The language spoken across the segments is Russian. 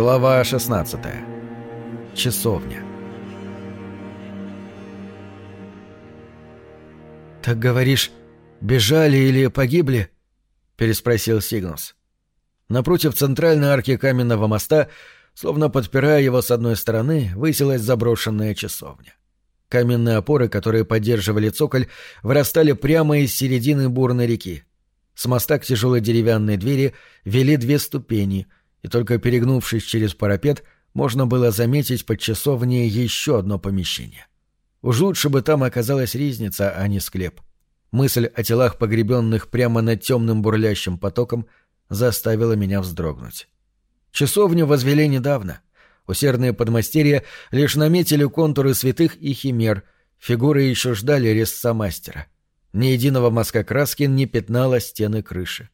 Глава 16. Часовня. «Так говоришь, бежали или погибли?» — переспросил Сигнус. Напротив центральной арки каменного моста, словно подпирая его с одной стороны, высилась заброшенная часовня. Каменные опоры, которые поддерживали цоколь, вырастали прямо из середины бурной реки. С моста к тяжелой деревянной двери вели две ступени, и только перегнувшись через парапет, можно было заметить под часовней еще одно помещение. Уж лучше бы там оказалась ризница, а не склеп. Мысль о телах погребенных прямо над темным бурлящим потоком заставила меня вздрогнуть. Часовню возвели недавно. Усердные подмастерья лишь наметили контуры святых и химер, фигуры еще ждали резца мастера. Ни единого мазка краски не пятнало стены крыши.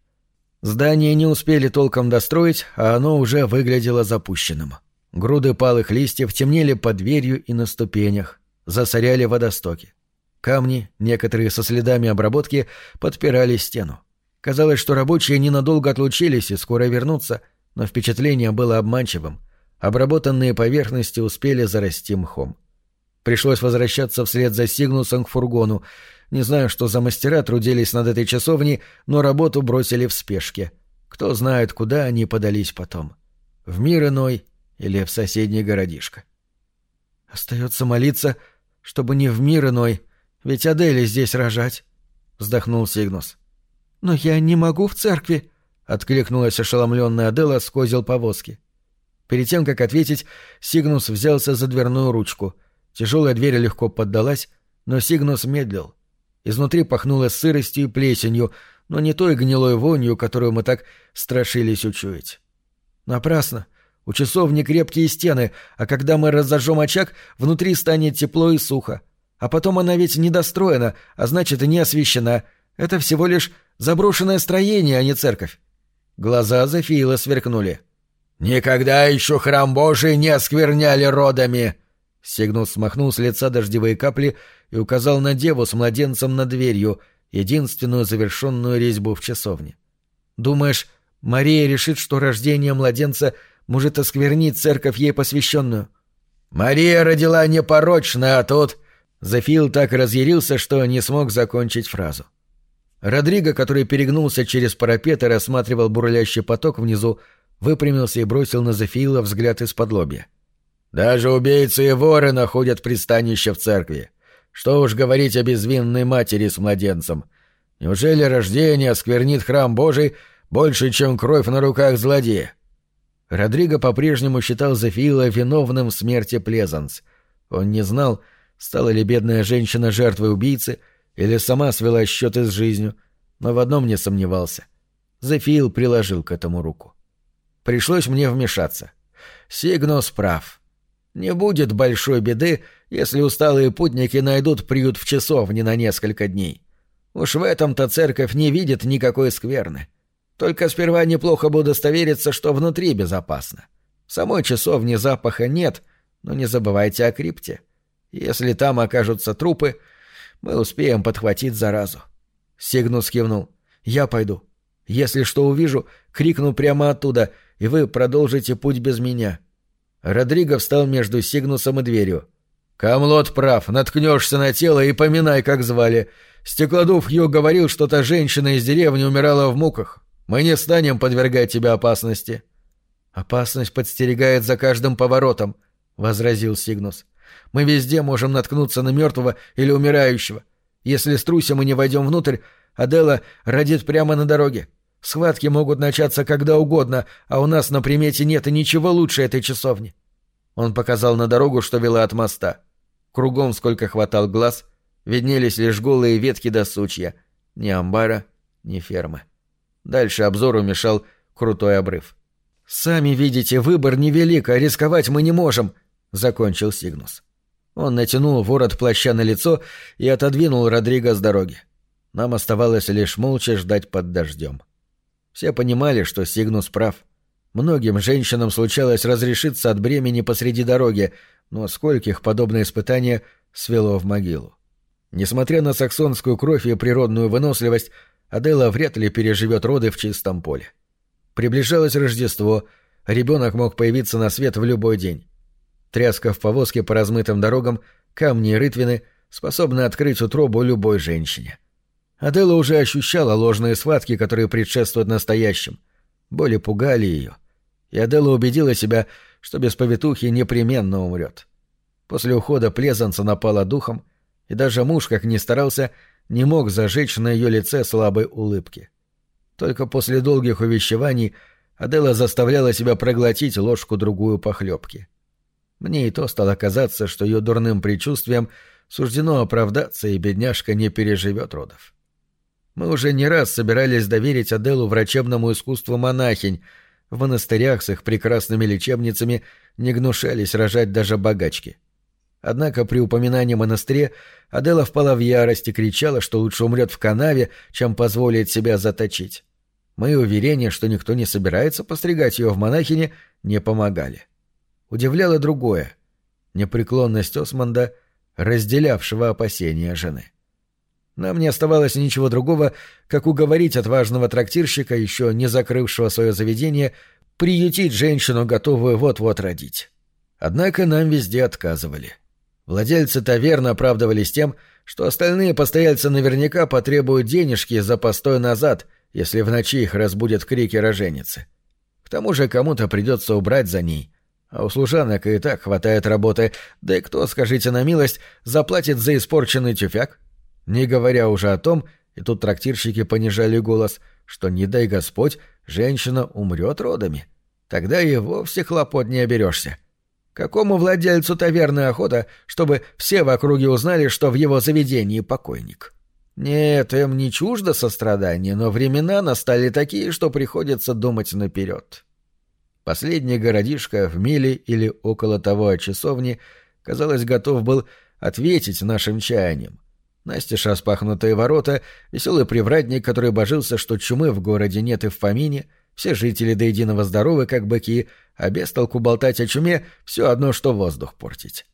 Здание не успели толком достроить, а оно уже выглядело запущенным. Груды палых листьев темнели под дверью и на ступенях, засоряли водостоки. Камни, некоторые со следами обработки, подпирали стену. Казалось, что рабочие ненадолго отлучились и скоро вернутся, но впечатление было обманчивым. Обработанные поверхности успели зарасти мхом. Пришлось возвращаться вслед за Сигнусом к фургону. Не знаю, что за мастера трудились над этой часовней, но работу бросили в спешке. Кто знает, куда они подались потом. В мир иной или в соседний городишко. Остается молиться, чтобы не в мир иной, ведь Адели здесь рожать, — вздохнул Сигнус. — Но я не могу в церкви, — откликнулась ошеломленная Адела с козел повозки. Перед тем, как ответить, Сигнус взялся за дверную ручку — Тяжелая дверь легко поддалась, но Сигнус медлил. Изнутри пахнуло сыростью и плесенью, но не той гнилой вонью, которую мы так страшились учуять. Напрасно. У часовни крепкие стены, а когда мы разожжем очаг, внутри станет тепло и сухо. А потом она ведь недостроена, а значит и не освещена. Это всего лишь заброшенное строение, а не церковь. Глаза Зафиила сверкнули. «Никогда еще храм Божий не оскверняли родами!» Сигнус смахнул с лица дождевые капли и указал на деву с младенцем над дверью, единственную завершенную резьбу в часовне. «Думаешь, Мария решит, что рождение младенца может осквернить церковь ей посвященную?» «Мария родила непорочно, а тут...» Зафил так разъярился, что не смог закончить фразу. Родриго, который перегнулся через парапет и рассматривал бурлящий поток внизу, выпрямился и бросил на Зафиила взгляд из-под лобья. — даже убийцы и воры находят пристанище в церкви. Что уж говорить о безвинной матери с младенцем. Неужели рождение осквернит храм Божий больше, чем кровь на руках злодея? Родриго по-прежнему считал Зефиила виновным в смерти Плезанс. Он не знал, стала ли бедная женщина жертвой убийцы или сама свела счеты с жизнью, но в одном не сомневался. Зефиил приложил к этому руку. Пришлось мне вмешаться. Сигнос прав. Не будет большой беды, если усталые путники найдут приют в часовне на несколько дней. Уж в этом-то церковь не видит никакой скверны. Только сперва неплохо бы удостовериться, что внутри безопасно. В самой часовне запаха нет, но не забывайте о крипте. Если там окажутся трупы, мы успеем подхватить заразу. Сигнус кивнул. «Я пойду. Если что увижу, крикну прямо оттуда, и вы продолжите путь без меня. Родриго встал между Сигнусом и дверью. «Камлот прав, наткнешься на тело и поминай, как звали. Стеклодув Хью говорил, что та женщина из деревни умирала в муках. Мы не станем подвергать тебя опасности». «Опасность подстерегает за каждым поворотом», — возразил Сигнус. «Мы везде можем наткнуться на мертвого или умирающего. Если струсим и не войдем внутрь, Адела родит прямо на дороге. Схватки могут начаться когда угодно, а у нас на примете нет и ничего лучше этой часовни. Он показал на дорогу, что вела от моста. Кругом, сколько хватал глаз, виднелись лишь голые ветки до сучья. Ни амбара, ни фермы. Дальше обзору мешал крутой обрыв. «Сами видите, выбор невелик, а рисковать мы не можем», — закончил Сигнус. Он натянул ворот плаща на лицо и отодвинул Родриго с дороги. Нам оставалось лишь молча ждать под дождем. Все понимали, что Сигнус прав. Многим женщинам случалось разрешиться от бремени посреди дороги, но скольких подобное испытание свело в могилу. Несмотря на саксонскую кровь и природную выносливость, Адела вряд ли переживет роды в чистом поле. Приближалось Рождество, ребенок мог появиться на свет в любой день. Тряска в повозке по размытым дорогам, камни и рытвины способны открыть утробу любой женщине. Адела уже ощущала ложные схватки, которые предшествуют настоящим. Боли пугали ее. И Адела убедила себя, что без повитухи непременно умрет. После ухода Плезанца напала духом, и даже муж, как ни старался, не мог зажечь на ее лице слабой улыбки. Только после долгих увещеваний Адела заставляла себя проглотить ложку-другую похлебки. Мне и то стало казаться, что ее дурным предчувствием суждено оправдаться, и бедняжка не переживет родов. Мы уже не раз собирались доверить Аделу врачебному искусству монахинь. В монастырях с их прекрасными лечебницами не гнушались рожать даже богачки. Однако при упоминании монастыре Адела впала в ярость и кричала, что лучше умрет в канаве, чем позволит себя заточить. Мои уверения, что никто не собирается постригать ее в монахине, не помогали. Удивляло другое — непреклонность Османда, разделявшего опасения жены. Нам не оставалось ничего другого, как уговорить отважного трактирщика, еще не закрывшего свое заведение, приютить женщину, готовую вот-вот родить. Однако нам везде отказывали. Владельцы таверны оправдывались тем, что остальные постояльцы наверняка потребуют денежки за постой назад, если в ночи их разбудят крики роженицы. К тому же кому-то придется убрать за ней, а у служанок и так хватает работы, да и кто, скажите на милость, заплатит за испорченный тюфяк? Не говоря уже о том, и тут трактирщики понижали голос, что, не дай Господь, женщина умрет родами. Тогда и вовсе хлопот не оберешься. Какому владельцу таверны охота, чтобы все в округе узнали, что в его заведении покойник? Нет, им не чуждо сострадание, но времена настали такие, что приходится думать наперед. Последний городишко в миле или около того от часовни, казалось, готов был ответить нашим чаяниям. Настежь распахнутые ворота, веселый привратник, который божился, что чумы в городе нет и в помине, все жители до единого здоровы, как быки, а без толку болтать о чуме — все одно, что воздух портить.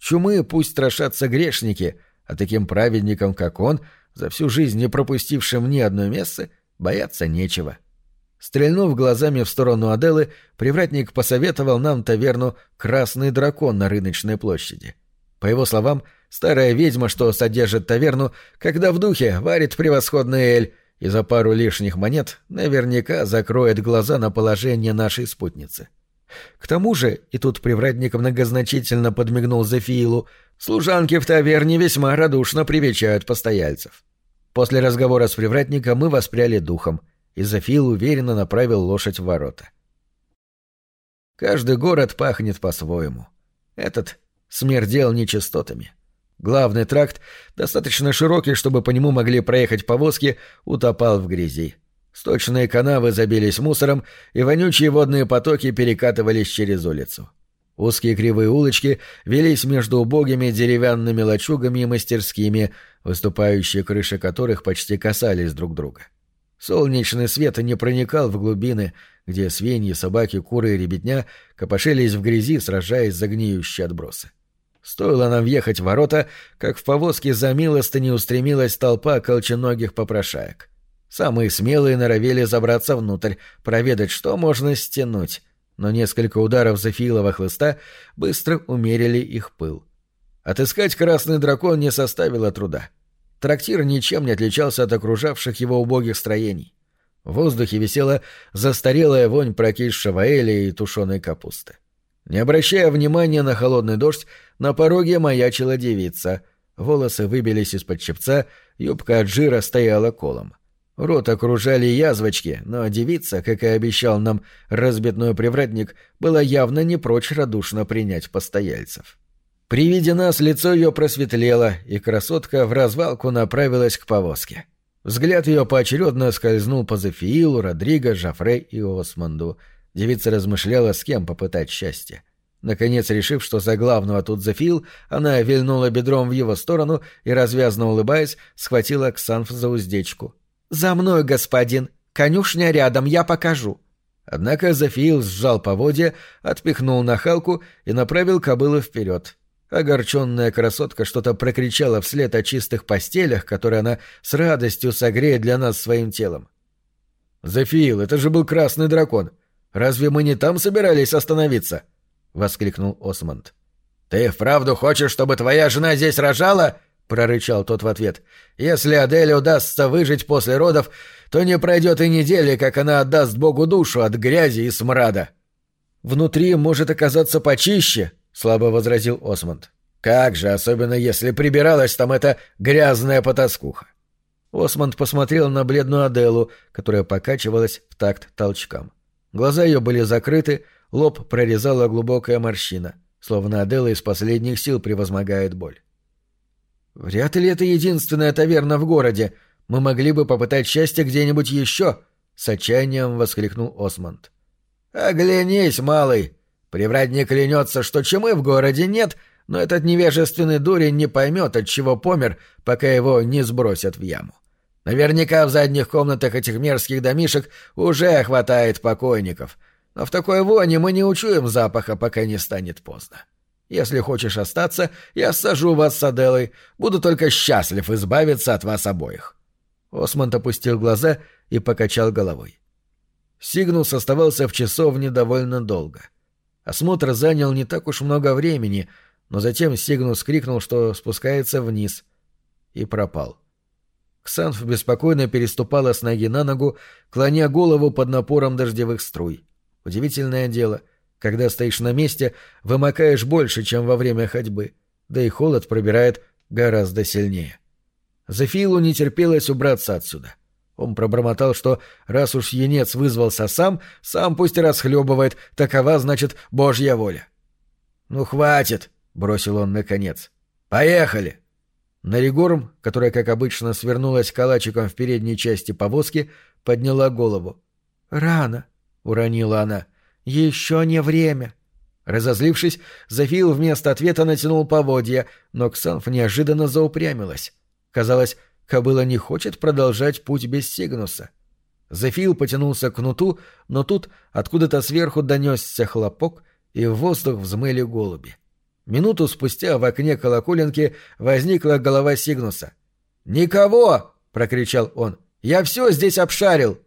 Чумы пусть страшатся грешники, а таким праведникам, как он, за всю жизнь не пропустившим ни одной мессы, бояться нечего. Стрельнув глазами в сторону Аделы, привратник посоветовал нам таверну «Красный дракон» на рыночной площади. По его словам, — Старая ведьма, что содержит таверну, когда в духе варит превосходный эль, и за пару лишних монет наверняка закроет глаза на положение нашей спутницы. К тому же, и тут привратник многозначительно подмигнул Зефиилу, служанки в таверне весьма радушно привечают постояльцев. После разговора с привратником мы воспряли духом, и Зефиил уверенно направил лошадь в ворота. Каждый город пахнет по-своему. Этот смердел нечистотами. Главный тракт, достаточно широкий, чтобы по нему могли проехать повозки, утопал в грязи. Сточные канавы забились мусором, и вонючие водные потоки перекатывались через улицу. Узкие кривые улочки велись между убогими деревянными лачугами и мастерскими, выступающие крыши которых почти касались друг друга. Солнечный свет не проникал в глубины, где свиньи, собаки, куры и ребятня копошились в грязи, сражаясь за гниющие отбросы. Стоило нам въехать в ворота, как в повозке за милостыни устремилась толпа колченогих попрошаек. Самые смелые норовели забраться внутрь, проведать, что можно стянуть, но несколько ударов Зафилова хлыста быстро умерили их пыл. Отыскать красный дракон не составило труда. Трактир ничем не отличался от окружавших его убогих строений. В воздухе висела застарелая вонь прокисшего эля и тушеной капусты. Не обращая внимания на холодный дождь, на пороге маячила девица. Волосы выбились из-под чепца, юбка от жира стояла колом. Рот окружали язвочки, но девица, как и обещал нам разбитной привратник, была явно не прочь радушно принять постояльцев. При виде нас лицо ее просветлело, и красотка в развалку направилась к повозке. Взгляд ее поочередно скользнул по Зефиилу, Родриго, Жафре и Османду — Девица размышляла, с кем попытать счастье. Наконец, решив, что за главного тут Зефил, она вильнула бедром в его сторону и, развязно улыбаясь, схватила Ксанф за уздечку. «За мной, господин! Конюшня рядом, я покажу!» Однако Зефил сжал поводья, отпихнул нахалку и направил кобылу вперед. Огорченная красотка что-то прокричала вслед о чистых постелях, которые она с радостью согреет для нас своим телом. «Зефил, это же был красный дракон!» Разве мы не там собирались остановиться?» — воскликнул Осмонд. «Ты вправду хочешь, чтобы твоя жена здесь рожала?» — прорычал тот в ответ. «Если Аделе удастся выжить после родов, то не пройдет и недели, как она отдаст Богу душу от грязи и смрада». «Внутри может оказаться почище», — слабо возразил Осмонд. «Как же, особенно если прибиралась там эта грязная потаскуха». Осмонд посмотрел на бледную Аделу, которая покачивалась в такт толчкам. Глаза ее были закрыты, лоб прорезала глубокая морщина, словно Адела из последних сил превозмогает боль. «Вряд ли это единственная таверна в городе. Мы могли бы попытать счастье где-нибудь еще!» — с отчаянием воскликнул Осмонд. «Оглянись, малый! Привратник клянется, что чумы в городе нет, но этот невежественный дурень не поймет, от чего помер, пока его не сбросят в яму. Наверняка в задних комнатах этих мерзких домишек уже хватает покойников, но в такой воне мы не учуем запаха, пока не станет поздно. Если хочешь остаться, я сажу вас с Аделой, буду только счастлив избавиться от вас обоих». Осмонд опустил глаза и покачал головой. Сигнус оставался в часовне довольно долго. Осмотр занял не так уж много времени, но затем Сигнус крикнул, что спускается вниз, и пропал. Ксанф беспокойно переступала с ноги на ногу, клоня голову под напором дождевых струй. Удивительное дело, когда стоишь на месте, вымокаешь больше, чем во время ходьбы, да и холод пробирает гораздо сильнее. Зефилу не терпелось убраться отсюда. Он пробормотал, что раз уж юнец вызвался сам, сам пусть расхлебывает, такова, значит, божья воля. «Ну, хватит!» — бросил он наконец. «Поехали!» Наригорм, которая, как обычно, свернулась калачиком в передней части повозки, подняла голову. «Рано», — уронила она. «Еще не время». Разозлившись, Зафил вместо ответа натянул поводья, но Ксанф неожиданно заупрямилась. Казалось, кобыла не хочет продолжать путь без Сигнуса. Зафил потянулся к кнуту, но тут откуда-то сверху донесся хлопок, и в воздух взмыли голуби. Минуту спустя в окне колоколенки возникла голова Сигнуса. «Никого!» — прокричал он. «Я все здесь обшарил!»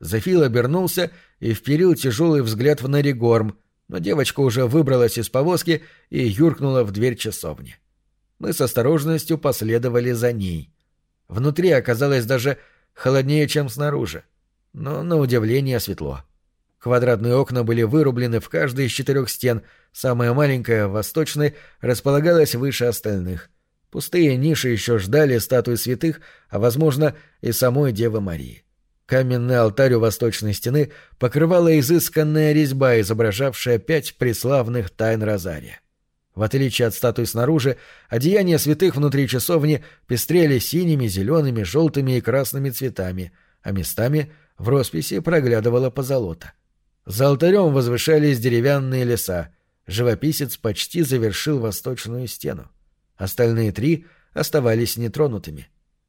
Зафил обернулся и вперил тяжелый взгляд в Наригорм, но девочка уже выбралась из повозки и юркнула в дверь часовни. Мы с осторожностью последовали за ней. Внутри оказалось даже холоднее, чем снаружи, но на удивление светло. Квадратные окна были вырублены в каждой из четырех стен, самая маленькая, восточной, располагалась выше остальных. Пустые ниши еще ждали статуи святых, а, возможно, и самой Девы Марии. Каменный алтарь у восточной стены покрывала изысканная резьба, изображавшая пять преславных тайн Розария. В отличие от статуй снаружи, одеяния святых внутри часовни пестрели синими, зелеными, желтыми и красными цветами, а местами в росписи проглядывала позолота. За алтарем возвышались деревянные леса. Живописец почти завершил восточную стену. Остальные три оставались нетронутыми.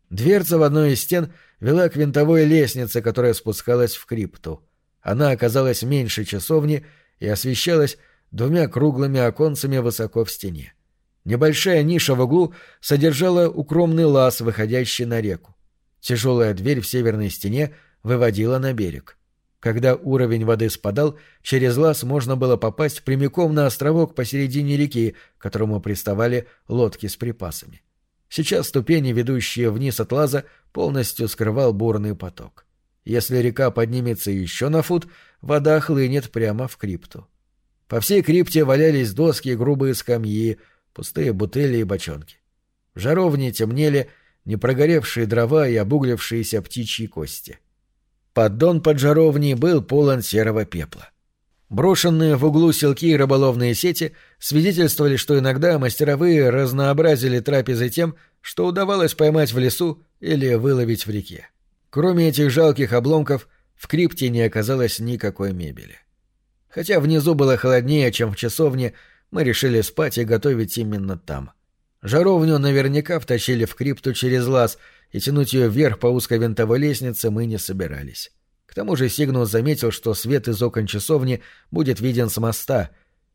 Дверца в одной из стен вела к винтовой лестнице, которая спускалась в крипту. Она оказалась меньше часовни и освещалась двумя круглыми оконцами высоко в стене. Небольшая ниша в углу содержала укромный лаз, выходящий на реку. Тяжелая дверь в северной стене выводила на берег. Когда уровень воды спадал, через лаз можно было попасть прямиком на островок посередине реки, к которому приставали лодки с припасами. Сейчас ступени, ведущие вниз от лаза, полностью скрывал бурный поток. Если река поднимется еще на фут, вода хлынет прямо в крипту. По всей крипте валялись доски грубые скамьи, пустые бутыли и бочонки. В жаровне темнели непрогоревшие дрова и обуглившиеся птичьи кости. Поддон под жаровней был полон серого пепла. Брошенные в углу селки и рыболовные сети свидетельствовали, что иногда мастеровые разнообразили трапезы тем, что удавалось поймать в лесу или выловить в реке. Кроме этих жалких обломков, в крипте не оказалось никакой мебели. Хотя внизу было холоднее, чем в часовне, мы решили спать и готовить именно там. Жаровню наверняка втащили в крипту через лаз — и тянуть ее вверх по узкой винтовой лестнице мы не собирались. К тому же Сигнус заметил, что свет из окон часовни будет виден с моста,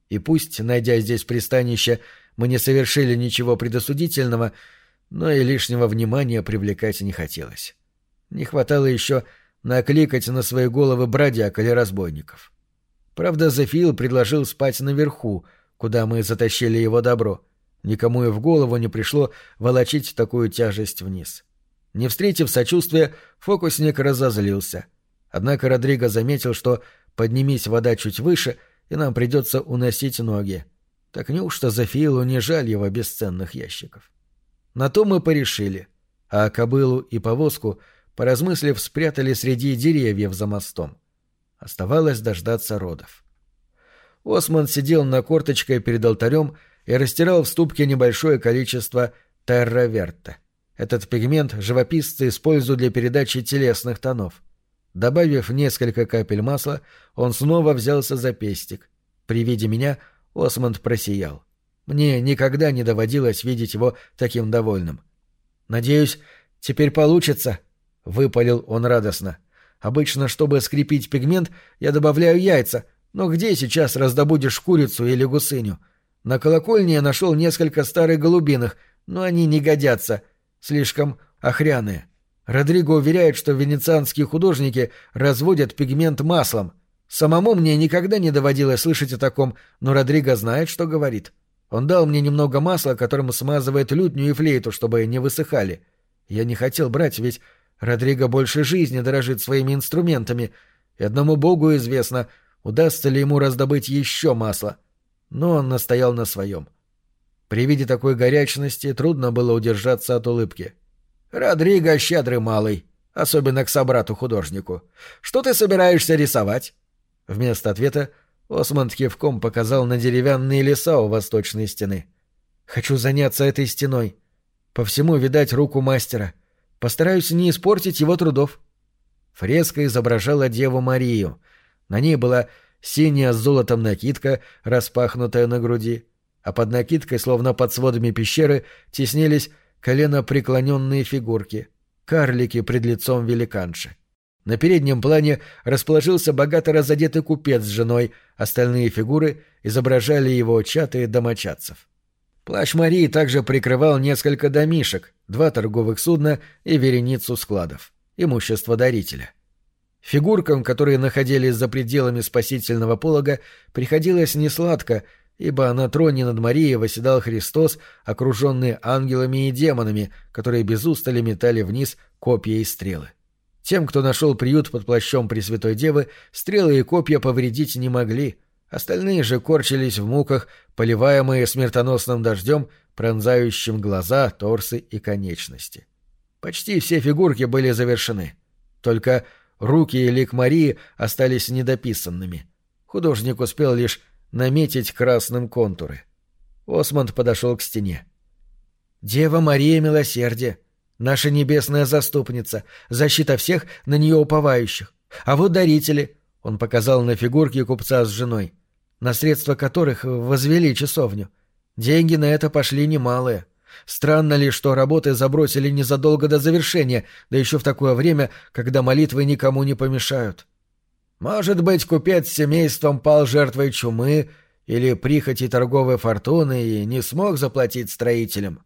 и пусть, найдя здесь пристанище, мы не совершили ничего предосудительного, но и лишнего внимания привлекать не хотелось. Не хватало еще накликать на свои головы бродяг или разбойников. Правда, Зефил предложил спать наверху, куда мы затащили его добро. Никому и в голову не пришло волочить такую тяжесть вниз. Не встретив сочувствия, фокусник разозлился. Однако Родриго заметил, что поднимись вода чуть выше, и нам придется уносить ноги. Так неужто Зафиилу не жаль его бесценных ящиков? На то мы порешили, а кобылу и повозку, поразмыслив, спрятали среди деревьев за мостом. Оставалось дождаться родов. Осман сидел на корточкой перед алтарем и растирал в ступке небольшое количество терраверта. Этот пигмент живописцы используют для передачи телесных тонов. Добавив несколько капель масла, он снова взялся за пестик. При виде меня Осмонд просиял. Мне никогда не доводилось видеть его таким довольным. «Надеюсь, теперь получится», — выпалил он радостно. «Обычно, чтобы скрепить пигмент, я добавляю яйца, но где сейчас раздобудешь курицу или гусыню? На колокольне я нашел несколько старых голубиных, но они не годятся, слишком охряные. Родриго уверяет, что венецианские художники разводят пигмент маслом. Самому мне никогда не доводилось слышать о таком, но Родриго знает, что говорит. Он дал мне немного масла, которым смазывает лютню и флейту, чтобы не высыхали. Я не хотел брать, ведь Родриго больше жизни дорожит своими инструментами, и одному богу известно, удастся ли ему раздобыть еще масло. Но он настоял на своем. При виде такой горячности трудно было удержаться от улыбки. «Родриго щедрый малый, особенно к собрату-художнику. Что ты собираешься рисовать?» Вместо ответа Осмонд кивком показал на деревянные леса у восточной стены. «Хочу заняться этой стеной. По всему видать руку мастера. Постараюсь не испортить его трудов». Фреска изображала Деву Марию. На ней была синяя с золотом накидка, распахнутая на груди, а под накидкой, словно под сводами пещеры, теснились колено преклоненные фигурки, карлики пред лицом великанши. На переднем плане расположился богато разодетый купец с женой, остальные фигуры изображали его чаты домочадцев. Плащ Марии также прикрывал несколько домишек, два торговых судна и вереницу складов. Имущество дарителя. Фигуркам, которые находились за пределами спасительного полога, приходилось несладко, ибо на троне над Марией восседал Христос, окруженный ангелами и демонами, которые без устали метали вниз копья и стрелы. Тем, кто нашел приют под плащом Пресвятой Девы, стрелы и копья повредить не могли, остальные же корчились в муках, поливаемые смертоносным дождем, пронзающим глаза, торсы и конечности. Почти все фигурки были завершены. Только руки и лик Марии остались недописанными. Художник успел лишь наметить красным контуры. Осмонд подошел к стене. «Дева Мария Милосердия!» Наша небесная заступница, защита всех на нее уповающих. А вот дарители, — он показал на фигурки купца с женой, на средства которых возвели часовню. Деньги на это пошли немалые. Странно ли, что работы забросили незадолго до завершения, да еще в такое время, когда молитвы никому не помешают. Может быть, купец с семейством пал жертвой чумы или прихоти торговой фортуны и не смог заплатить строителям.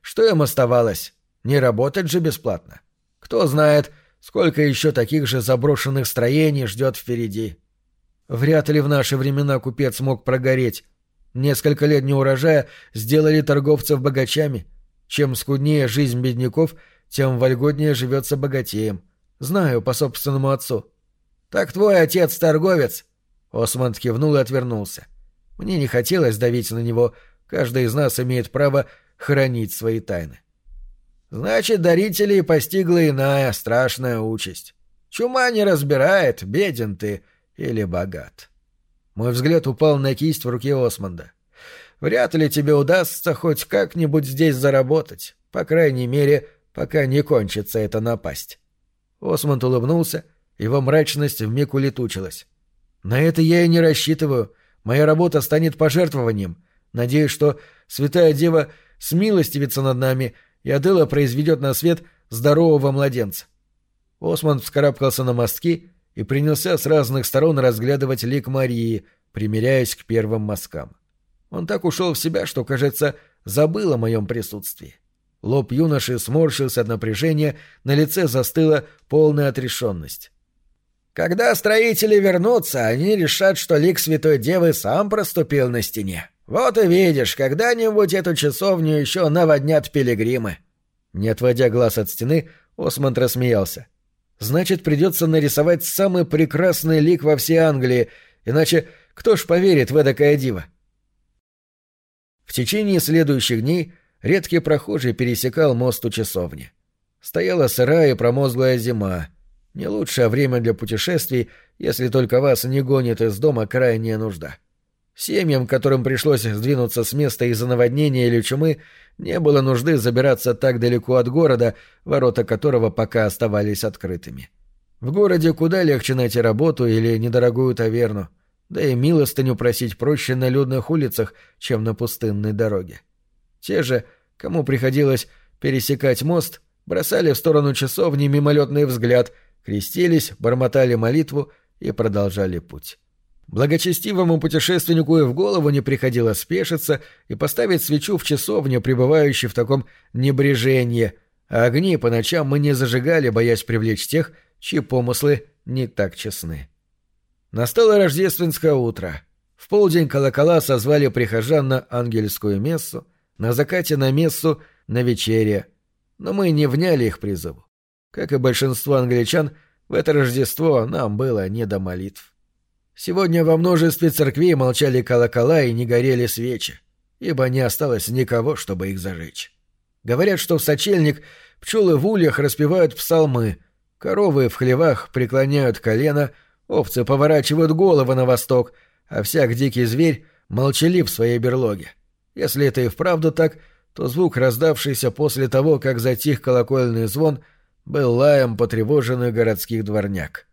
Что им оставалось? Не работать же бесплатно. Кто знает, сколько еще таких же заброшенных строений ждет впереди. Вряд ли в наши времена купец мог прогореть. Несколько лет неурожая сделали торговцев богачами. Чем скуднее жизнь бедняков, тем вольготнее живется богатеем. Знаю по собственному отцу. «Так твой отец торговец?» Осмонд кивнул и отвернулся. Мне не хотелось давить на него. Каждый из нас имеет право хранить свои тайны. Значит, дарителей постигла иная страшная участь. Чума не разбирает, беден ты или богат. Мой взгляд упал на кисть в руке Осмонда. Вряд ли тебе удастся хоть как-нибудь здесь заработать, по крайней мере, пока не кончится эта напасть. Осмонд улыбнулся, его мрачность вмиг улетучилась. На это я и не рассчитываю. Моя работа станет пожертвованием. Надеюсь, что Святая Дева смилостивится над нами — и Адела произведет на свет здорового младенца. Осман вскарабкался на мостки и принялся с разных сторон разглядывать лик Марии, примиряясь к первым мазкам. Он так ушел в себя, что, кажется, забыл о моем присутствии. Лоб юноши сморщился от напряжения, на лице застыла полная отрешенность. Когда строители вернутся, они решат, что лик Святой Девы сам проступил на стене. Вот и видишь, когда-нибудь эту часовню еще наводнят пилигримы». Не отводя глаз от стены, Осмонд рассмеялся. «Значит, придется нарисовать самый прекрасный лик во всей Англии, иначе кто ж поверит в эдакое диво?» В течение следующих дней редкий прохожий пересекал мост у часовни. Стояла сырая и промозглая зима. Не лучшее время для путешествий, если только вас не гонит из дома крайняя нужда. Семьям, которым пришлось сдвинуться с места из-за наводнения или чумы, не было нужды забираться так далеко от города, ворота которого пока оставались открытыми. В городе куда легче найти работу или недорогую таверну, да и милостыню просить проще на людных улицах, чем на пустынной дороге. Те же, кому приходилось пересекать мост, бросали в сторону часовни мимолетный взгляд, крестились, бормотали молитву и продолжали путь. Благочестивому путешественнику и в голову не приходило спешиться и поставить свечу в часовню, пребывающей в таком небрежении, а огни по ночам мы не зажигали, боясь привлечь тех, чьи помыслы не так честны. Настало рождественское утро. В полдень колокола созвали прихожан на ангельскую мессу, на закате на мессу, на вечере. Но мы не вняли их призыву. Как и большинство англичан, в это Рождество нам было не до молитв. Сегодня во множестве церквей молчали колокола и не горели свечи, ибо не осталось никого, чтобы их зажечь. Говорят, что в сочельник пчелы в ульях распевают псалмы, коровы в хлевах преклоняют колено, овцы поворачивают головы на восток, а всяк дикий зверь молчалив в своей берлоге. Если это и вправду так, то звук, раздавшийся после того, как затих колокольный звон, был лаем потревоженных городских дворняк.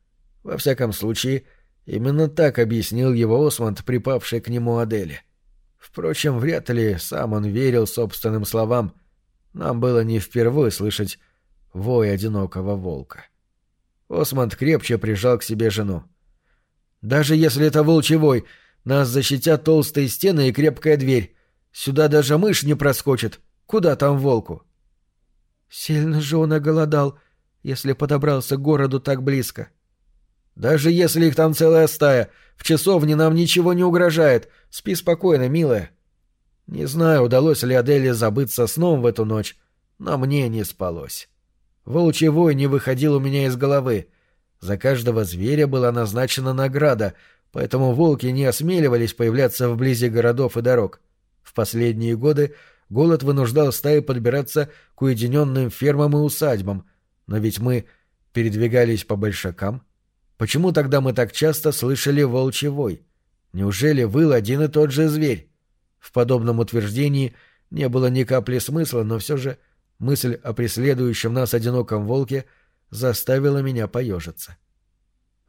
Во всяком случае, — Именно так объяснил его Осмонд, припавший к нему Адели. Впрочем, вряд ли сам он верил собственным словам. Нам было не впервые слышать вой одинокого волка. Осмонд крепче прижал к себе жену. «Даже если это волчий вой, нас защитят толстые стены и крепкая дверь. Сюда даже мышь не проскочит. Куда там волку?» «Сильно же он оголодал, если подобрался к городу так близко», даже если их там целая стая, в часовне нам ничего не угрожает. Спи спокойно, милая. Не знаю, удалось ли Аделе забыться сном в эту ночь, но мне не спалось. Волчий вой не выходил у меня из головы. За каждого зверя была назначена награда, поэтому волки не осмеливались появляться вблизи городов и дорог. В последние годы голод вынуждал стаи подбираться к уединенным фермам и усадьбам, но ведь мы передвигались по большакам, Почему тогда мы так часто слышали волчий вой? Неужели выл один и тот же зверь? В подобном утверждении не было ни капли смысла, но все же мысль о преследующем нас одиноком волке заставила меня поежиться.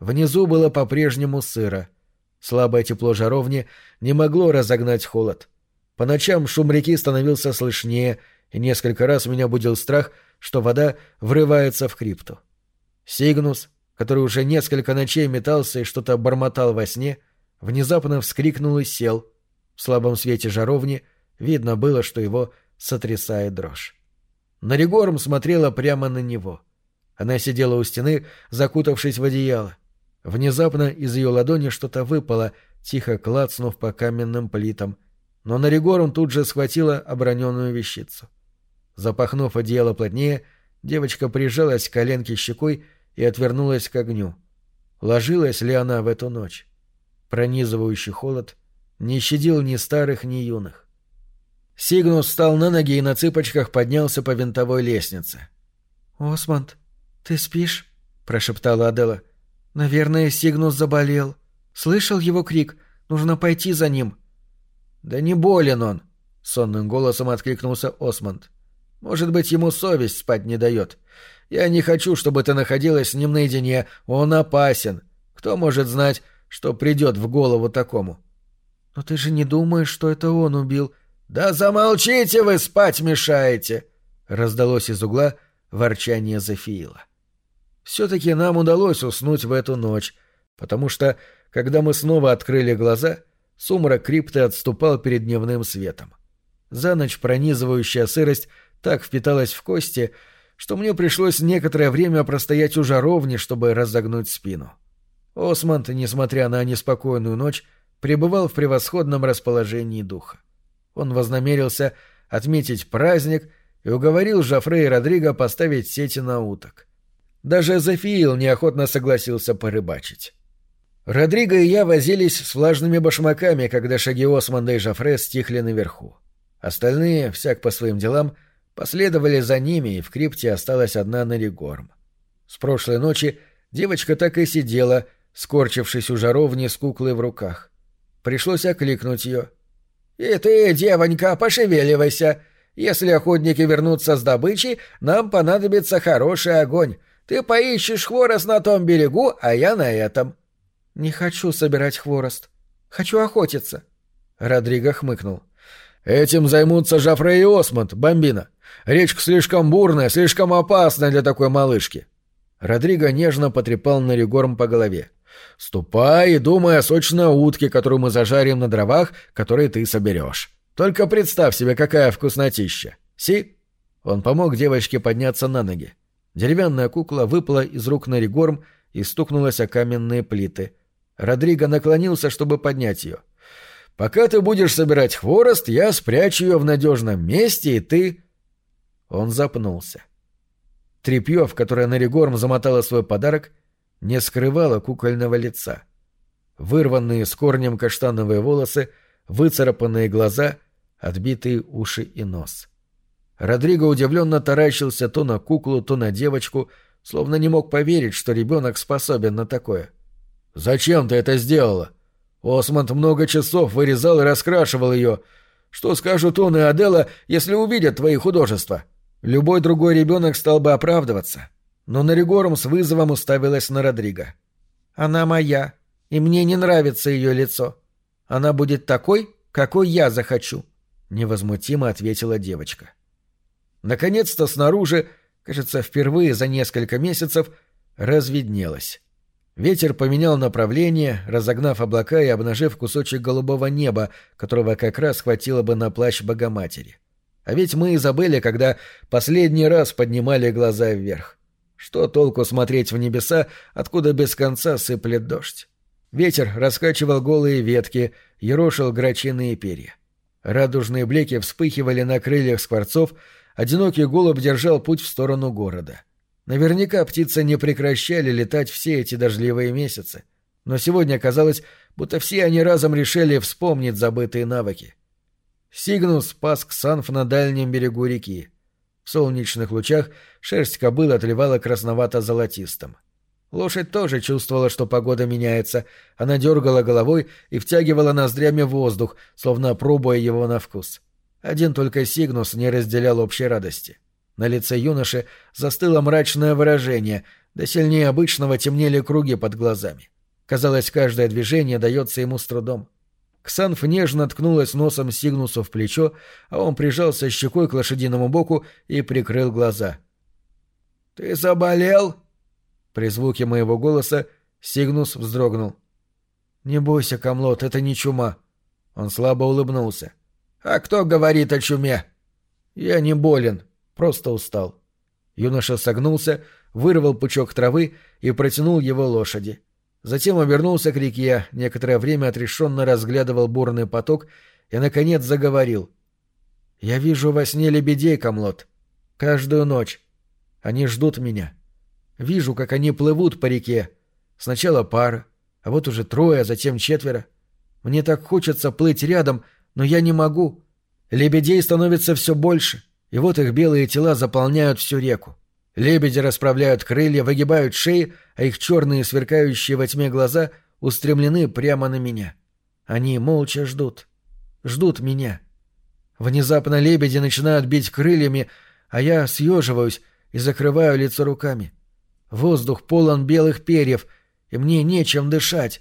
Внизу было по-прежнему сыро. Слабое тепло жаровни не могло разогнать холод. По ночам шум реки становился слышнее, и несколько раз меня будил страх, что вода врывается в крипту. Сигнус, который уже несколько ночей метался и что-то бормотал во сне, внезапно вскрикнул и сел. В слабом свете жаровни видно было, что его сотрясает дрожь. Наригорм смотрела прямо на него. Она сидела у стены, закутавшись в одеяло. Внезапно из ее ладони что-то выпало, тихо клацнув по каменным плитам, но Наригорм тут же схватила оброненную вещицу. Запахнув одеяло плотнее, девочка прижалась к коленке щекой и отвернулась к огню. Ложилась ли она в эту ночь? Пронизывающий холод не щадил ни старых, ни юных. Сигнус встал на ноги и на цыпочках поднялся по винтовой лестнице. «Осмонд, ты спишь?» — прошептала Адела. «Наверное, Сигнус заболел. Слышал его крик. Нужно пойти за ним». «Да не болен он», — сонным голосом откликнулся Осмонд. «Может быть, ему совесть спать не дает. Я не хочу, чтобы ты находилась с ним наедине. Он опасен. Кто может знать, что придет в голову такому? Но ты же не думаешь, что это он убил? Да замолчите вы, спать мешаете! Раздалось из угла ворчание Зафиила. Все-таки нам удалось уснуть в эту ночь, потому что, когда мы снова открыли глаза, сумрак крипты отступал перед дневным светом. За ночь пронизывающая сырость так впиталась в кости, что мне пришлось некоторое время простоять у жаровни, чтобы разогнуть спину. Осмонд, несмотря на неспокойную ночь, пребывал в превосходном расположении духа. Он вознамерился отметить праздник и уговорил Жофре и Родриго поставить сети на уток. Даже Зафиил неохотно согласился порыбачить. Родриго и я возились с влажными башмаками, когда шаги Осмонда и Жофре стихли наверху. Остальные, всяк по своим делам, последовали за ними, и в крипте осталась одна Наригорм. С прошлой ночи девочка так и сидела, скорчившись у жаровни с куклой в руках. Пришлось окликнуть ее. «И ты, девонька, пошевеливайся! Если охотники вернутся с добычей, нам понадобится хороший огонь. Ты поищешь хворост на том берегу, а я на этом». «Не хочу собирать хворост. Хочу охотиться». Родриго хмыкнул. «Этим займутся Жофре и Осмонд, бомбина. Речка слишком бурная, слишком опасная для такой малышки». Родриго нежно потрепал Наригорм по голове. «Ступай и думай о сочной утке, которую мы зажарим на дровах, которые ты соберешь. Только представь себе, какая вкуснотища. Си?» Он помог девочке подняться на ноги. Деревянная кукла выпала из рук Наригорм и стукнулась о каменные плиты. Родриго наклонился, чтобы поднять ее. «Пока ты будешь собирать хворост, я спрячу ее в надежном месте, и ты...» Он запнулся. Трепье, в которое Наригорм замотала свой подарок, не скрывало кукольного лица. Вырванные с корнем каштановые волосы, выцарапанные глаза, отбитые уши и нос. Родриго удивленно таращился то на куклу, то на девочку, словно не мог поверить, что ребенок способен на такое. «Зачем ты это сделала?» Осмонд много часов вырезал и раскрашивал ее. Что скажут он и Адела, если увидят твои художества? Любой другой ребенок стал бы оправдываться. Но Наригорум с вызовом уставилась на Родриго. «Она моя, и мне не нравится ее лицо. Она будет такой, какой я захочу», — невозмутимо ответила девочка. Наконец-то снаружи, кажется, впервые за несколько месяцев, разведнелось. Ветер поменял направление, разогнав облака и обнажив кусочек голубого неба, которого как раз хватило бы на плащ Богоматери. А ведь мы и забыли, когда последний раз поднимали глаза вверх. Что толку смотреть в небеса, откуда без конца сыплет дождь? Ветер раскачивал голые ветки, ерошил грачиные перья. Радужные блеки вспыхивали на крыльях скворцов, одинокий голубь держал путь в сторону города. Наверняка птицы не прекращали летать все эти дождливые месяцы. Но сегодня казалось, будто все они разом решили вспомнить забытые навыки. Сигнус спас Ксанф на дальнем берегу реки. В солнечных лучах шерсть кобылы отливала красновато-золотистым. Лошадь тоже чувствовала, что погода меняется. Она дергала головой и втягивала ноздрями воздух, словно пробуя его на вкус. Один только Сигнус не разделял общей радости. На лице юноши застыло мрачное выражение, да сильнее обычного темнели круги под глазами. Казалось, каждое движение дается ему с трудом. Ксанф нежно ткнулась носом Сигнусу в плечо, а он прижался щекой к лошадиному боку и прикрыл глаза. «Ты заболел?» При звуке моего голоса Сигнус вздрогнул. «Не бойся, Камлот, это не чума». Он слабо улыбнулся. «А кто говорит о чуме?» «Я не болен, просто устал». Юноша согнулся, вырвал пучок травы и протянул его лошади. Затем обернулся к реке, некоторое время отрешенно разглядывал бурный поток и, наконец, заговорил. «Я вижу во сне лебедей, Камлот. Каждую ночь. Они ждут меня. Вижу, как они плывут по реке. Сначала пара, а вот уже трое, а затем четверо. Мне так хочется плыть рядом, но я не могу. Лебедей становится все больше, и вот их белые тела заполняют всю реку. Лебеди расправляют крылья, выгибают шеи, а их черные, сверкающие во тьме глаза устремлены прямо на меня. Они молча ждут. Ждут меня. Внезапно лебеди начинают бить крыльями, а я съеживаюсь и закрываю лицо руками. Воздух полон белых перьев, и мне нечем дышать.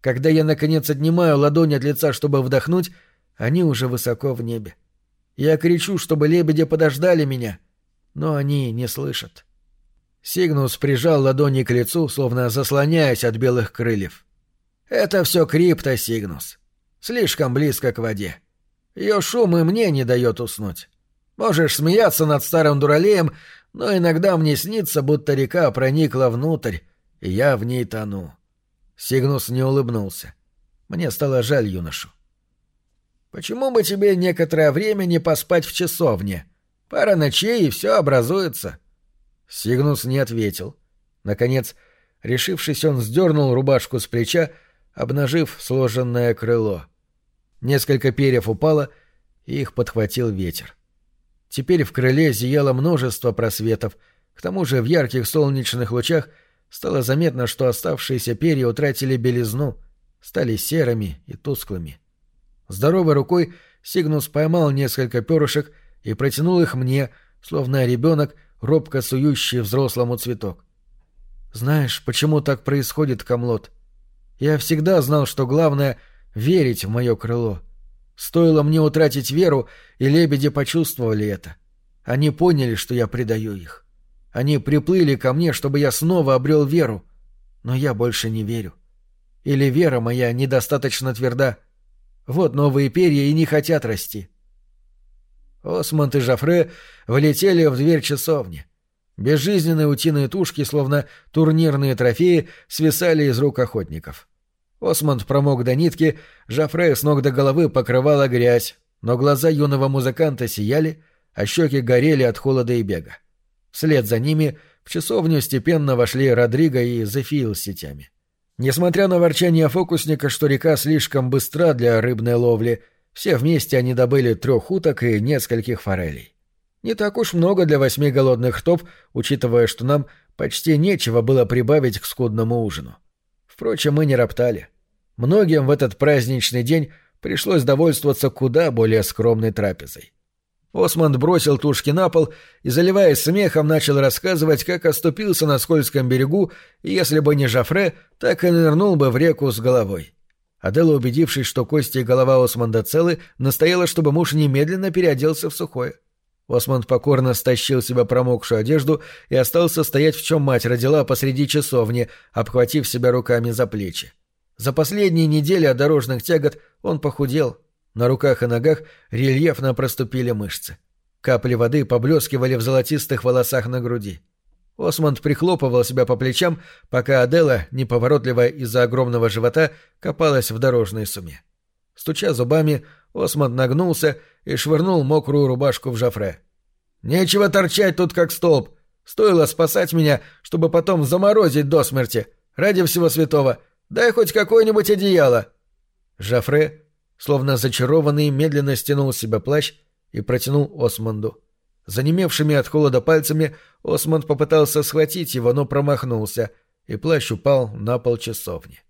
Когда я, наконец, отнимаю ладонь от лица, чтобы вдохнуть, они уже высоко в небе. Я кричу, чтобы лебеди подождали меня, но они не слышат. Сигнус прижал ладони к лицу, словно заслоняясь от белых крыльев. «Это все крипто, Сигнус. Слишком близко к воде. Ее шум и мне не дает уснуть. Можешь смеяться над старым дуралеем, но иногда мне снится, будто река проникла внутрь, и я в ней тону. Сигнус не улыбнулся. Мне стало жаль юношу. «Почему бы тебе некоторое время не поспать в часовне? Пара ночей, и все образуется». Сигнус не ответил. Наконец, решившись, он сдернул рубашку с плеча, обнажив сложенное крыло. Несколько перьев упало, и их подхватил ветер. Теперь в крыле зияло множество просветов, к тому же в ярких солнечных лучах стало заметно, что оставшиеся перья утратили белизну, стали серыми и тусклыми. Здоровой рукой Сигнус поймал несколько перышек и протянул их мне, словно ребенок, робко сующий взрослому цветок. «Знаешь, почему так происходит, Камлот? Я всегда знал, что главное — верить в мое крыло. Стоило мне утратить веру, и лебеди почувствовали это. Они поняли, что я предаю их. Они приплыли ко мне, чтобы я снова обрел веру. Но я больше не верю. Или вера моя недостаточно тверда — вот новые перья и не хотят расти. Осмонд и Жафре влетели в дверь часовни. Безжизненные утиные тушки, словно турнирные трофеи, свисали из рук охотников. Осмонд промок до нитки, Жафре с ног до головы покрывала грязь, но глаза юного музыканта сияли, а щеки горели от холода и бега. Вслед за ними в часовню степенно вошли Родриго и Зефиил с сетями. Несмотря на ворчание фокусника, что река слишком быстра для рыбной ловли, все вместе они добыли трех уток и нескольких форелей. Не так уж много для восьми голодных ртов, учитывая, что нам почти нечего было прибавить к скудному ужину. Впрочем, мы не роптали. Многим в этот праздничный день пришлось довольствоваться куда более скромной трапезой. Осмонд бросил тушки на пол и, заливаясь смехом, начал рассказывать, как оступился на скользком берегу, и если бы не Жафре, так и нырнул бы в реку с головой. Адела, убедившись, что кости и голова Осмонда целы, настояла, чтобы муж немедленно переоделся в сухое. Осмонд покорно стащил себя промокшую одежду и остался стоять, в чем мать родила посреди часовни, обхватив себя руками за плечи. За последние недели от дорожных тягот он похудел — на руках и ногах рельефно проступили мышцы. Капли воды поблескивали в золотистых волосах на груди. Осмонд прихлопывал себя по плечам, пока Адела, неповоротливая из-за огромного живота, копалась в дорожной суме. Стуча зубами, Осмонд нагнулся и швырнул мокрую рубашку в Жафре. «Нечего торчать тут как столб. Стоило спасать меня, чтобы потом заморозить до смерти. Ради всего святого. Дай хоть какое-нибудь одеяло». Жафре Словно зачарованный, медленно стянул с себя плащ и протянул Осмонду. Занемевшими от холода пальцами Осмонд попытался схватить его, но промахнулся, и плащ упал на пол часовни.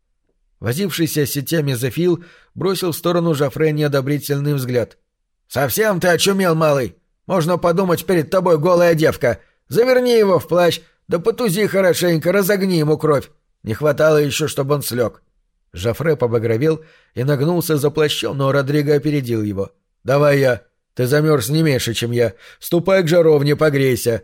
Возившийся сетями Зефил бросил в сторону Жафре неодобрительный взгляд. «Совсем ты очумел, малый! Можно подумать, перед тобой голая девка! Заверни его в плащ, да потузи хорошенько, разогни ему кровь! Не хватало еще, чтобы он слег!» Жафре побагровел и нагнулся за плащом, но Родриго опередил его. «Давай я. Ты замерз не меньше, чем я. Ступай к жаровне, погрейся».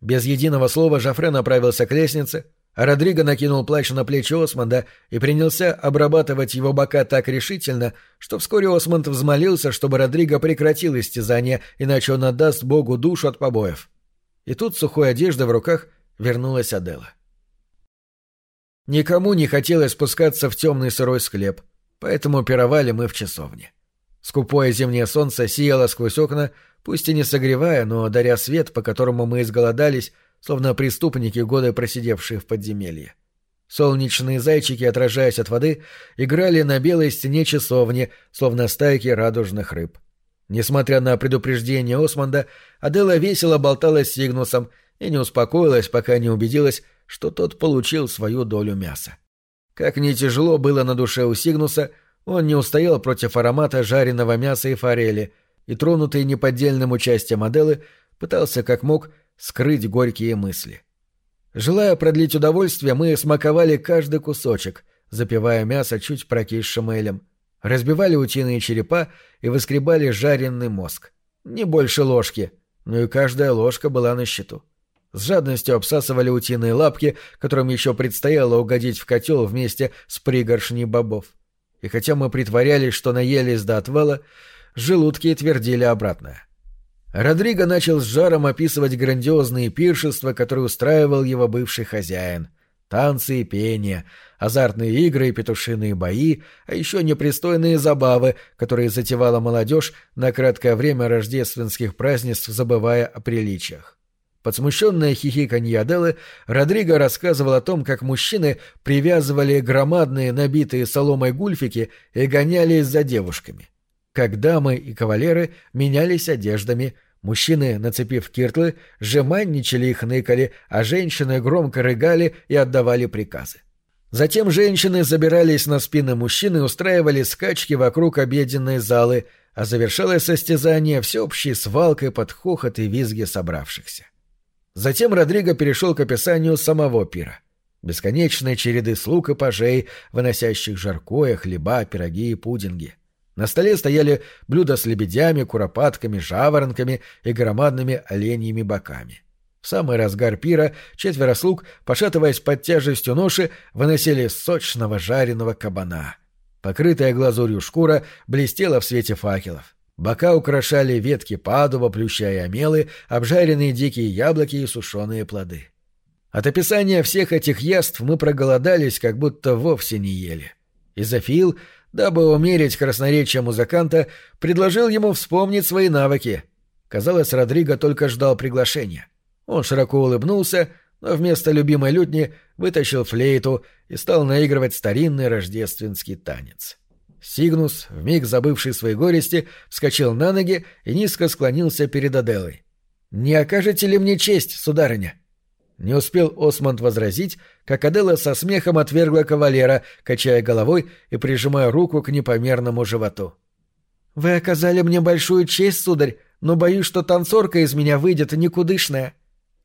Без единого слова Жафре направился к лестнице, а Родриго накинул плащ на плечи Осмонда и принялся обрабатывать его бока так решительно, что вскоре Осмонд взмолился, чтобы Родриго прекратил истязание, иначе он отдаст Богу душу от побоев. И тут сухой одежды в руках вернулась Адела. — Никому не хотелось спускаться в темный сырой склеп, поэтому пировали мы в часовне. Скупое зимнее солнце сияло сквозь окна, пусть и не согревая, но даря свет, по которому мы изголодались, словно преступники, годы просидевшие в подземелье. Солнечные зайчики, отражаясь от воды, играли на белой стене часовни, словно стайки радужных рыб. Несмотря на предупреждение Османда, Адела весело болталась с Сигнусом и не успокоилась, пока не убедилась, что тот получил свою долю мяса. Как не тяжело было на душе у Сигнуса, он не устоял против аромата жареного мяса и форели, и, тронутый неподдельным участием Аделы, пытался как мог скрыть горькие мысли. Желая продлить удовольствие, мы смаковали каждый кусочек, запивая мясо чуть прокисшим элем, разбивали утиные черепа и выскребали жареный мозг. Не больше ложки, но и каждая ложка была на счету. С жадностью обсасывали утиные лапки, которым еще предстояло угодить в котел вместе с пригоршней бобов. И хотя мы притворялись, что наелись до отвала, желудки твердили обратное. Родриго начал с жаром описывать грандиозные пиршества, которые устраивал его бывший хозяин. Танцы и пение, азартные игры и петушиные бои, а еще непристойные забавы, которые затевала молодежь на краткое время рождественских празднеств, забывая о приличиях. Под смущенное хихиканье Аделы Родриго рассказывал о том, как мужчины привязывали громадные набитые соломой гульфики и гонялись за девушками. Как дамы и кавалеры менялись одеждами, мужчины, нацепив киртлы, жеманничали и хныкали, а женщины громко рыгали и отдавали приказы. Затем женщины забирались на спины мужчин и устраивали скачки вокруг обеденной залы, а завершалось состязание всеобщей свалкой под хохот и визги собравшихся. Затем Родриго перешел к описанию самого пира. Бесконечной череды слуг и пажей, выносящих жаркое, хлеба, пироги и пудинги. На столе стояли блюда с лебедями, куропатками, жаворонками и громадными оленьими боками. В самый разгар пира четверо слуг, пошатываясь под тяжестью ноши, выносили сочного жареного кабана. Покрытая глазурью шкура блестела в свете факелов. Бока украшали ветки падуба, плюща и омелы, обжаренные дикие яблоки и сушеные плоды. От описания всех этих яств мы проголодались, как будто вовсе не ели. Изофил, дабы умерить красноречие музыканта, предложил ему вспомнить свои навыки. Казалось, Родриго только ждал приглашения. Он широко улыбнулся, но вместо любимой лютни вытащил флейту и стал наигрывать старинный рождественский танец. Сигнус, вмиг забывший свои горести, вскочил на ноги и низко склонился перед Аделой. «Не окажете ли мне честь, сударыня?» Не успел Осмонд возразить, как Адела со смехом отвергла кавалера, качая головой и прижимая руку к непомерному животу. «Вы оказали мне большую честь, сударь, но боюсь, что танцорка из меня выйдет никудышная».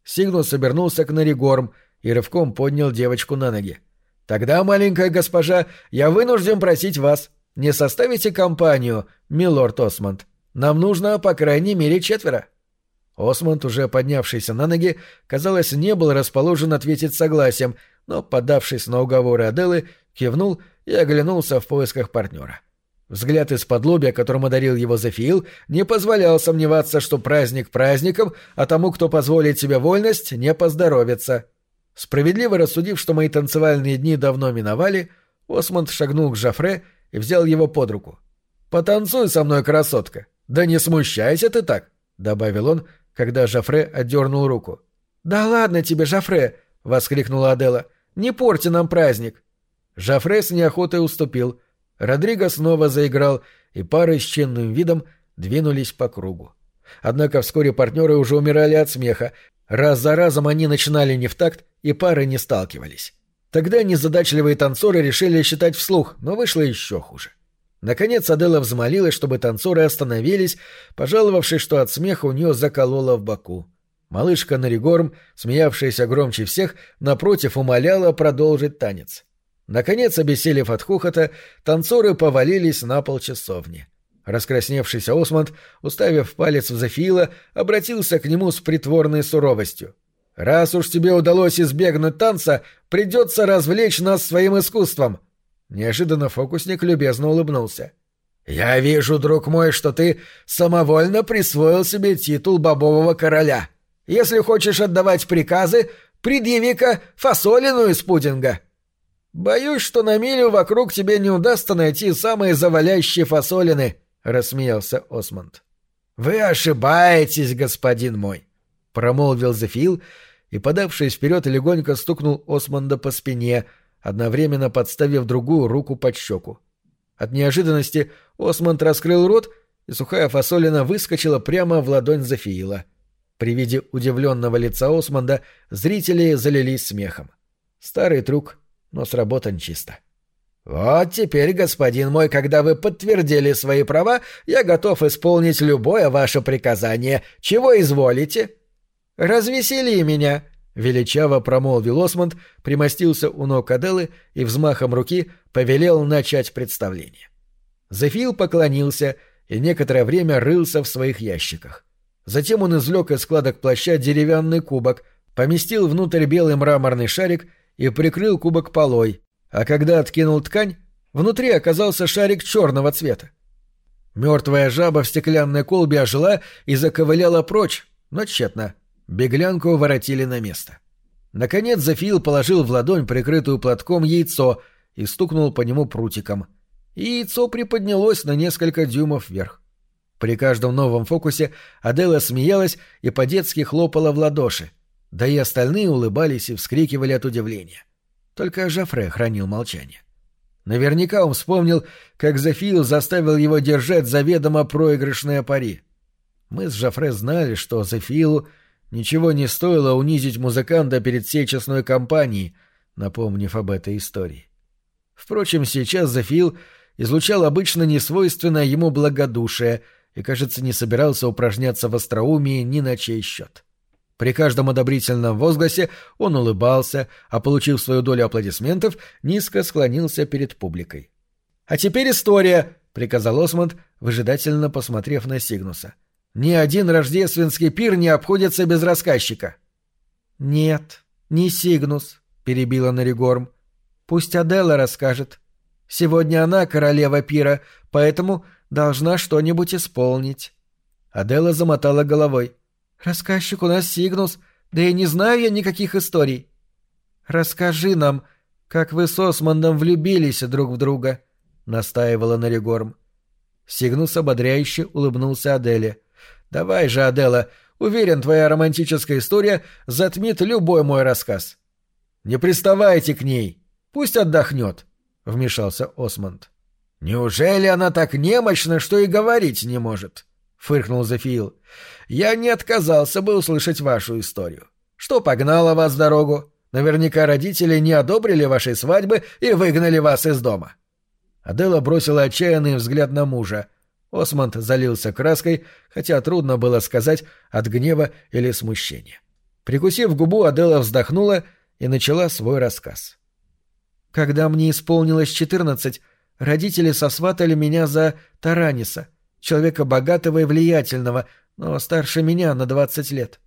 Сигнус обернулся к Наригорм и рывком поднял девочку на ноги. «Тогда, маленькая госпожа, я вынужден просить вас, не составите компанию, милорд Осмонд? Нам нужно, по крайней мере, четверо». Осмонд, уже поднявшийся на ноги, казалось, не был расположен ответить согласием, но, подавшись на уговоры Аделы, кивнул и оглянулся в поисках партнера. Взгляд из-под лобья, которым одарил его Зефиил, не позволял сомневаться, что праздник праздником, а тому, кто позволит себе вольность, не поздоровится. Справедливо рассудив, что мои танцевальные дни давно миновали, Осмонд шагнул к Жафре взял его под руку. «Потанцуй со мной, красотка! Да не смущайся ты так!» — добавил он, когда Жафре отдернул руку. «Да ладно тебе, Жафре!» — воскликнула Адела. «Не порти нам праздник!» Жафре с неохотой уступил. Родриго снова заиграл, и пары с чинным видом двинулись по кругу. Однако вскоре партнеры уже умирали от смеха. Раз за разом они начинали не в такт, и пары не сталкивались. Тогда незадачливые танцоры решили считать вслух, но вышло еще хуже. Наконец Адела взмолилась, чтобы танцоры остановились, пожаловавшись, что от смеха у нее закололо в боку. Малышка Наригорм, смеявшаяся громче всех, напротив умоляла продолжить танец. Наконец, обессилев от хохота, танцоры повалились на пол часовни. Раскрасневшийся Осмонд, уставив палец в Зафиила, обратился к нему с притворной суровостью. Раз уж тебе удалось избегнуть танца, придется развлечь нас своим искусством. Неожиданно фокусник любезно улыбнулся. Я вижу, друг мой, что ты самовольно присвоил себе титул бобового короля. Если хочешь отдавать приказы, предъяви-ка фасолину из пудинга. Боюсь, что на милю вокруг тебе не удастся найти самые завалящие фасолины, рассмеялся Осмонд. Вы ошибаетесь, господин мой, промолвил Зефил и, подавшись вперед, легонько стукнул Осмонда по спине, одновременно подставив другую руку под щеку. От неожиданности Осмонд раскрыл рот, и сухая фасолина выскочила прямо в ладонь Зафиила. При виде удивленного лица Осмонда зрители залились смехом. Старый трюк, но сработан чисто. «Вот теперь, господин мой, когда вы подтвердили свои права, я готов исполнить любое ваше приказание. Чего изволите?» «Развесели меня!» — величаво промолвил Осмонд, примостился у ног Аделы и взмахом руки повелел начать представление. Зефил поклонился и некоторое время рылся в своих ящиках. Затем он извлек из складок плаща деревянный кубок, поместил внутрь белый мраморный шарик и прикрыл кубок полой, а когда откинул ткань, внутри оказался шарик черного цвета. Мертвая жаба в стеклянной колбе ожила и заковыляла прочь, но тщетно. Беглянку воротили на место. Наконец Зафиил положил в ладонь, прикрытую платком, яйцо и стукнул по нему прутиком. И яйцо приподнялось на несколько дюймов вверх. При каждом новом фокусе Адела смеялась и по-детски хлопала в ладоши. Да и остальные улыбались и вскрикивали от удивления. Только Жафре хранил молчание. Наверняка он вспомнил, как Зафиил заставил его держать заведомо проигрышное пари. Мы с Жафре знали, что Зафиилу ничего не стоило унизить музыканта перед всей честной компанией, напомнив об этой истории. Впрочем, сейчас Зафиил излучал обычно несвойственное ему благодушие и, кажется, не собирался упражняться в остроумии ни на чей счет. При каждом одобрительном возгласе он улыбался, а, получив свою долю аплодисментов, низко склонился перед публикой. «А теперь история!» — приказал Осмонд, выжидательно посмотрев на Сигнуса. — ни один рождественский пир не обходится без рассказчика. — Нет, не Сигнус, — перебила Наригорм. — Пусть Адела расскажет. Сегодня она королева пира, поэтому должна что-нибудь исполнить. Адела замотала головой. — Рассказчик у нас Сигнус, да и не знаю я никаких историй. — Расскажи нам, как вы с Осмондом влюбились друг в друга, — настаивала Наригорм. Сигнус ободряюще улыбнулся Аделе. — Давай же, Адела, уверен, твоя романтическая история затмит любой мой рассказ. Не приставайте к ней, пусть отдохнет, вмешался Осмонд. Неужели она так немощна, что и говорить не может? фыркнул Зефиил. Я не отказался бы услышать вашу историю. Что погнало вас в дорогу? Наверняка родители не одобрили вашей свадьбы и выгнали вас из дома. Адела бросила отчаянный взгляд на мужа. Осмонд залился краской, хотя трудно было сказать от гнева или смущения. Прикусив губу, Адела вздохнула и начала свой рассказ. «Когда мне исполнилось четырнадцать, родители сосватали меня за Тараниса, человека богатого и влиятельного, но старше меня на двадцать лет.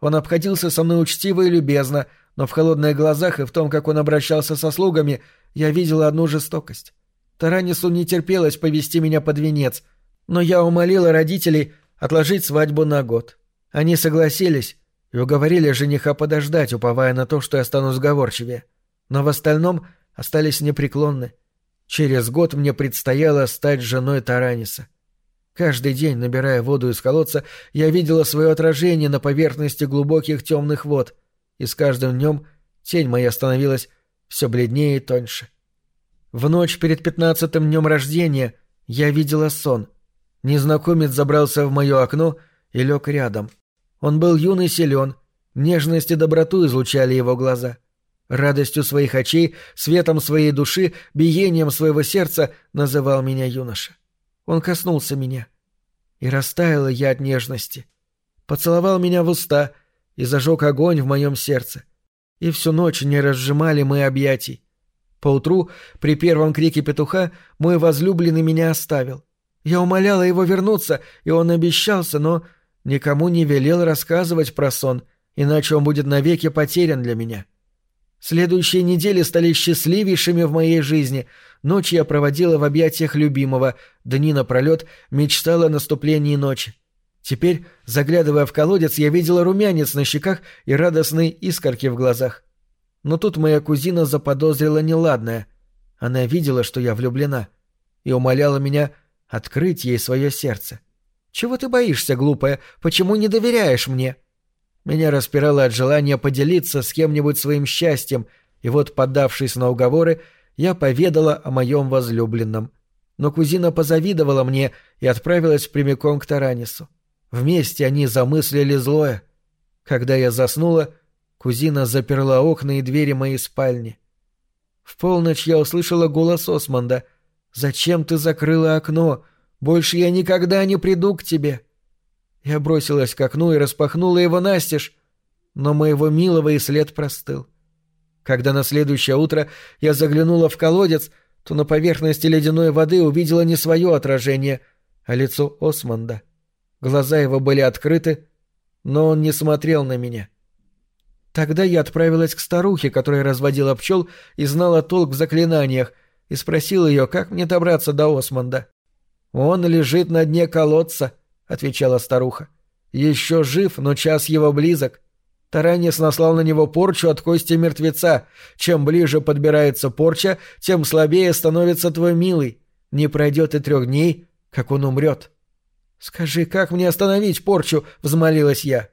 Он обходился со мной учтиво и любезно, но в холодных глазах и в том, как он обращался со слугами, я видела одну жестокость. Таранису не терпелось повести меня под венец — но я умолила родителей отложить свадьбу на год. Они согласились и уговорили жениха подождать, уповая на то, что я стану сговорчивее. Но в остальном остались непреклонны. Через год мне предстояло стать женой Тараниса. Каждый день, набирая воду из колодца, я видела свое отражение на поверхности глубоких темных вод, и с каждым днем тень моя становилась все бледнее и тоньше. В ночь перед пятнадцатым днем рождения я видела сон — Незнакомец забрался в мое окно и лег рядом. Он был юный силен, нежность и доброту излучали его глаза. Радостью своих очей, светом своей души, биением своего сердца называл меня юноша. Он коснулся меня. И растаяла я от нежности. Поцеловал меня в уста и зажег огонь в моем сердце. И всю ночь не разжимали мы объятий. Поутру, при первом крике петуха, мой возлюбленный меня оставил. Я умоляла его вернуться, и он обещался, но никому не велел рассказывать про сон, иначе он будет навеки потерян для меня. Следующие недели стали счастливейшими в моей жизни. Ночь я проводила в объятиях любимого, дни напролет мечтала о наступлении ночи. Теперь, заглядывая в колодец, я видела румянец на щеках и радостные искорки в глазах. Но тут моя кузина заподозрила неладное. Она видела, что я влюблена, и умоляла меня открыть ей свое сердце. «Чего ты боишься, глупая? Почему не доверяешь мне?» Меня распирало от желания поделиться с кем-нибудь своим счастьем, и вот, поддавшись на уговоры, я поведала о моем возлюбленном. Но кузина позавидовала мне и отправилась прямиком к Таранису. Вместе они замыслили злое. Когда я заснула, кузина заперла окна и двери моей спальни. В полночь я услышала голос Османда — Зачем ты закрыла окно? Больше я никогда не приду к тебе. Я бросилась к окну и распахнула его настежь, но моего милого и след простыл. Когда на следующее утро я заглянула в колодец, то на поверхности ледяной воды увидела не свое отражение, а лицо Османда. Глаза его были открыты, но он не смотрел на меня. Тогда я отправилась к старухе, которая разводила пчел и знала толк в заклинаниях, и спросил ее, как мне добраться до Осмонда. «Он лежит на дне колодца», — отвечала старуха. «Еще жив, но час его близок». Таранис наслал на него порчу от кости мертвеца. Чем ближе подбирается порча, тем слабее становится твой милый. Не пройдет и трех дней, как он умрет. «Скажи, как мне остановить порчу?» — взмолилась я.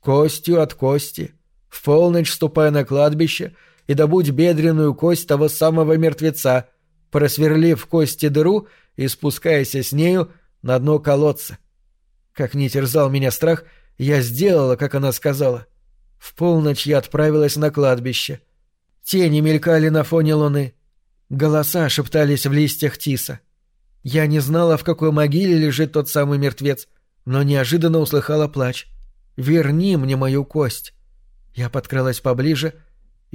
«Костью от кости. В полночь ступай на кладбище и добудь бедренную кость того самого мертвеца, просверлив кости дыру и спускайся с нею на дно колодца». Как не терзал меня страх, я сделала, как она сказала. В полночь я отправилась на кладбище. Тени мелькали на фоне луны. Голоса шептались в листьях тиса. Я не знала, в какой могиле лежит тот самый мертвец, но неожиданно услыхала плач. «Верни мне мою кость!» Я подкралась поближе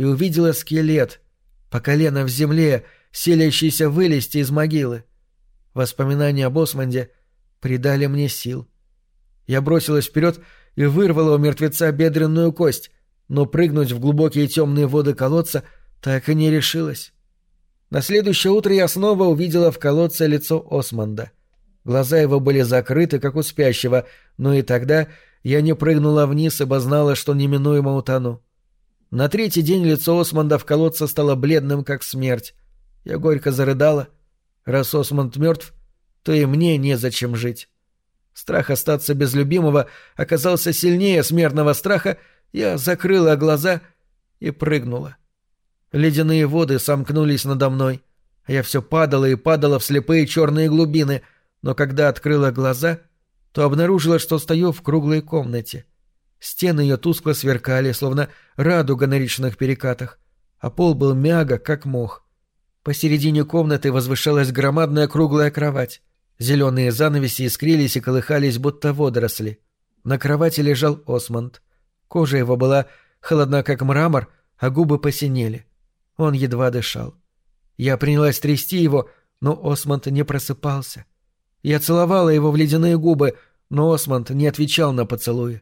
и увидела скелет, по колено в земле, селящийся вылезти из могилы. Воспоминания об Осмонде придали мне сил. Я бросилась вперед и вырвала у мертвеца бедренную кость, но прыгнуть в глубокие темные воды колодца так и не решилась. На следующее утро я снова увидела в колодце лицо Османда. Глаза его были закрыты, как у спящего, но и тогда я не прыгнула вниз, ибо знала, что неминуемо утону. На третий день лицо Османда в колодце стало бледным, как смерть. Я горько зарыдала. Раз Османд мертв, то и мне незачем жить. Страх остаться без любимого оказался сильнее смертного страха, я закрыла глаза и прыгнула. Ледяные воды сомкнулись надо мной. Я все падала и падала в слепые черные глубины, но когда открыла глаза, то обнаружила, что стою в круглой комнате. Стены ее тускло сверкали, словно радуга на речных перекатах, а пол был мягок, как мох. Посередине комнаты возвышалась громадная круглая кровать. Зеленые занавеси искрились и колыхались, будто водоросли. На кровати лежал Осмонд. Кожа его была холодна, как мрамор, а губы посинели. Он едва дышал. Я принялась трясти его, но Осмонд не просыпался. Я целовала его в ледяные губы, но Осмонд не отвечал на поцелуи.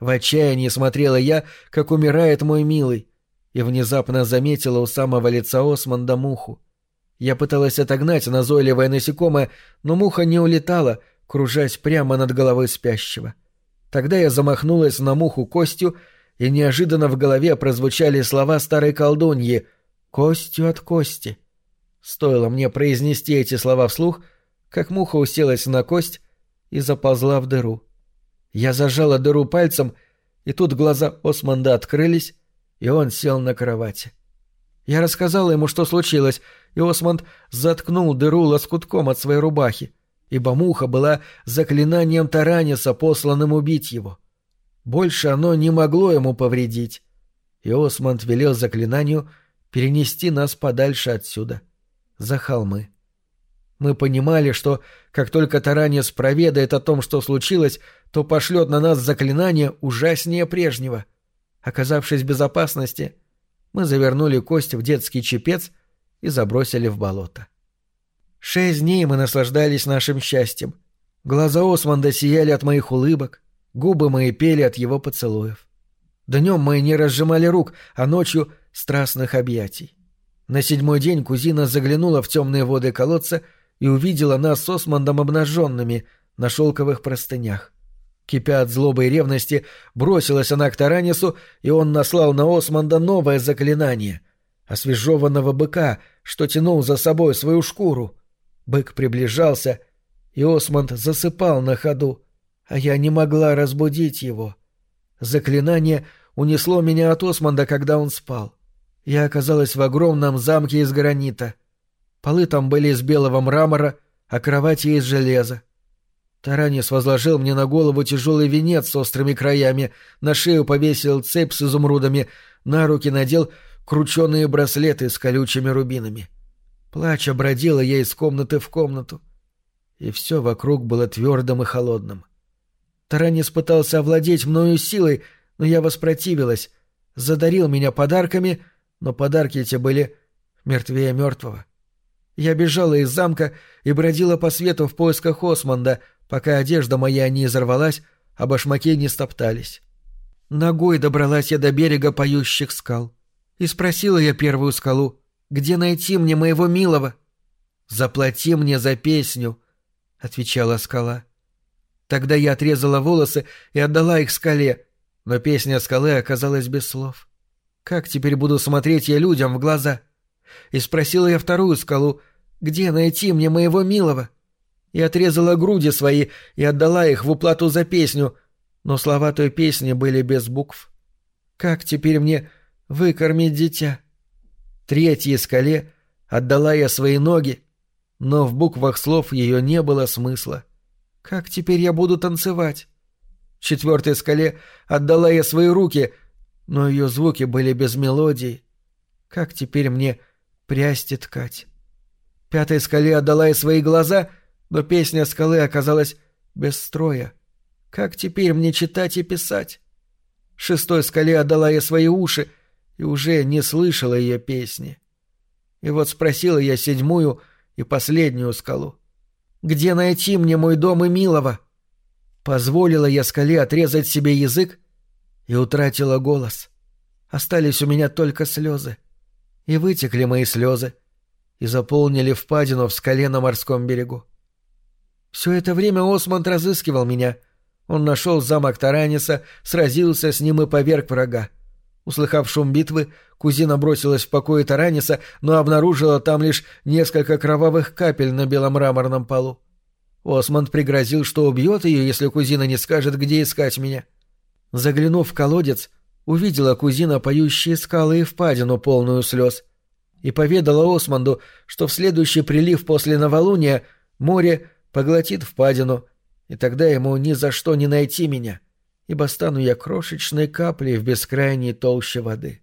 В отчаянии смотрела я, как умирает мой милый, и внезапно заметила у самого лица Осмонда муху. Я пыталась отогнать назойливое насекомое, но муха не улетала, кружась прямо над головой спящего. Тогда я замахнулась на муху костью, и неожиданно в голове прозвучали слова старой колдуньи Костью от кости. Стоило мне произнести эти слова вслух, как муха уселась на кость и заползла в дыру. Я зажала дыру пальцем, и тут глаза Османда открылись, и он сел на кровати. Я рассказала ему, что случилось, и Осмонд заткнул дыру лоскутком от своей рубахи, ибо муха была заклинанием Тараниса, посланным убить его. Больше оно не могло ему повредить. И Осмонд велел заклинанию — перенести нас подальше отсюда, за холмы. Мы понимали, что как только Таранец проведает о том, что случилось, то пошлет на нас заклинание ужаснее прежнего. Оказавшись в безопасности, мы завернули кость в детский чепец и забросили в болото. Шесть дней мы наслаждались нашим счастьем. Глаза Османда сияли от моих улыбок, губы мои пели от его поцелуев. Днем мы не разжимали рук, а ночью страстных объятий. На седьмой день кузина заглянула в темные воды колодца и увидела нас с Осмондом обнаженными на шелковых простынях. Кипя от злобы и ревности, бросилась она к Таранису, и он наслал на Осмонда новое заклинание — освежеванного быка, что тянул за собой свою шкуру. Бык приближался, и Осмонд засыпал на ходу, а я не могла разбудить его. Заклинание унесло меня от Осмонда, когда он спал. Я оказалась в огромном замке из гранита. Полы там были из белого мрамора, а кровати из железа. Таранис возложил мне на голову тяжелый венец с острыми краями, на шею повесил цепь с изумрудами, на руки надел крученые браслеты с колючими рубинами. Плача бродила я из комнаты в комнату, и все вокруг было твердым и холодным. Таранис пытался овладеть мною силой, но я воспротивилась, задарил меня подарками — но подарки эти были мертвее мертвого. Я бежала из замка и бродила по свету в поисках Османда, пока одежда моя не изорвалась, а башмаки не стоптались. Ногой добралась я до берега поющих скал. И спросила я первую скалу, где найти мне моего милого? «Заплати мне за песню», — отвечала скала. Тогда я отрезала волосы и отдала их скале, но песня скалы оказалась без слов. Как теперь буду смотреть я людям в глаза? И спросила я вторую скалу, где найти мне моего милого? И отрезала груди свои и отдала их в уплату за песню, но слова той песни были без букв. Как теперь мне выкормить дитя? Третьей скале отдала я свои ноги, но в буквах слов ее не было смысла. Как теперь я буду танцевать? Четвертой скале отдала я свои руки, но ее звуки были без мелодии. Как теперь мне прясть и ткать? Пятой скале отдала я свои глаза, но песня скалы оказалась без строя. Как теперь мне читать и писать? Шестой скале отдала я свои уши и уже не слышала ее песни. И вот спросила я седьмую и последнюю скалу. «Где найти мне мой дом и милого?» Позволила я скале отрезать себе язык и утратила голос. Остались у меня только слезы. И вытекли мои слезы и заполнили впадину в скале на морском берегу. Все это время Осмонд разыскивал меня. Он нашел замок Тараниса, сразился с ним и поверг врага. Услыхав шум битвы, кузина бросилась в покое Тараниса, но обнаружила там лишь несколько кровавых капель на белом мраморном полу. Осмонд пригрозил, что убьет ее, если кузина не скажет, где искать меня. Заглянув в колодец, увидела кузина поющие скалы и впадину, полную слез, и поведала Осмонду, что в следующий прилив после новолуния море поглотит впадину, и тогда ему ни за что не найти меня, ибо стану я крошечной каплей в бескрайней толще воды.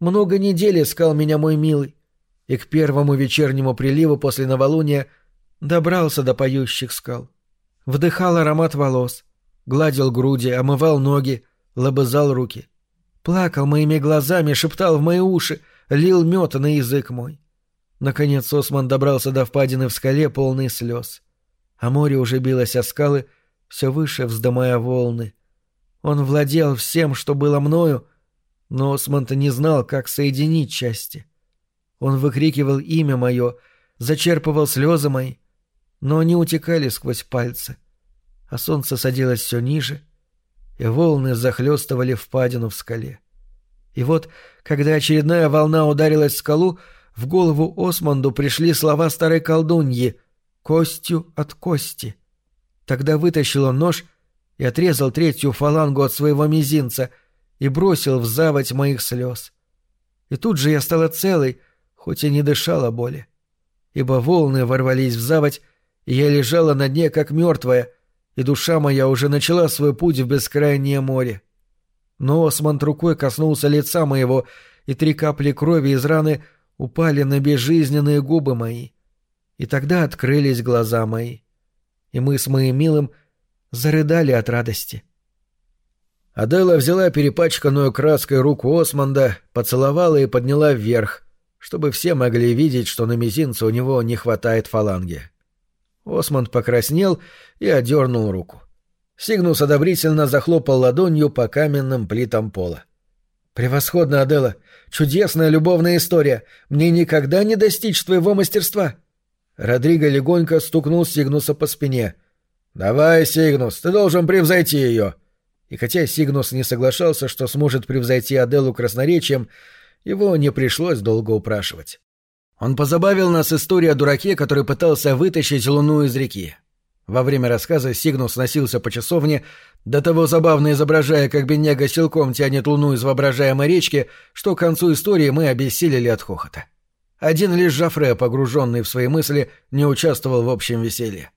Много недель искал меня мой милый, и к первому вечернему приливу после новолуния добрался до поющих скал. Вдыхал аромат волос, гладил груди, омывал ноги, лобызал руки. Плакал моими глазами, шептал в мои уши, лил мед на язык мой. Наконец Осман добрался до впадины в скале, полный слез. А море уже билось о скалы, все выше вздымая волны. Он владел всем, что было мною, но Осман-то не знал, как соединить части. Он выкрикивал имя мое, зачерпывал слезы мои, но они утекали сквозь пальцы, а солнце садилось все ниже, и волны захлестывали впадину в скале. И вот, когда очередная волна ударилась в скалу, в голову Османду пришли слова старой колдуньи «костью от кости». Тогда вытащил он нож и отрезал третью фалангу от своего мизинца и бросил в заводь моих слез. И тут же я стала целой, хоть и не дышала боли. Ибо волны ворвались в заводь я лежала на дне, как мертвая, и душа моя уже начала свой путь в бескрайнее море. Но Осмонд рукой коснулся лица моего, и три капли крови из раны упали на безжизненные губы мои. И тогда открылись глаза мои. И мы с моим милым зарыдали от радости. Адела взяла перепачканную краской руку Осмонда, поцеловала и подняла вверх, чтобы все могли видеть, что на мизинце у него не хватает фаланги. Осмонд покраснел и одернул руку. Сигнус одобрительно захлопал ладонью по каменным плитам пола. «Превосходно, Адела! Чудесная любовная история! Мне никогда не достичь твоего мастерства!» Родриго легонько стукнул Сигнуса по спине. «Давай, Сигнус, ты должен превзойти ее!» И хотя Сигнус не соглашался, что сможет превзойти Аделу красноречием, его не пришлось долго упрашивать. Он позабавил нас историей о дураке, который пытался вытащить луну из реки. Во время рассказа Сигнус носился по часовне, до того забавно изображая, как бедняга силком тянет луну из воображаемой речки, что к концу истории мы обессилели от хохота. Один лишь Жафре, погруженный в свои мысли, не участвовал в общем веселье.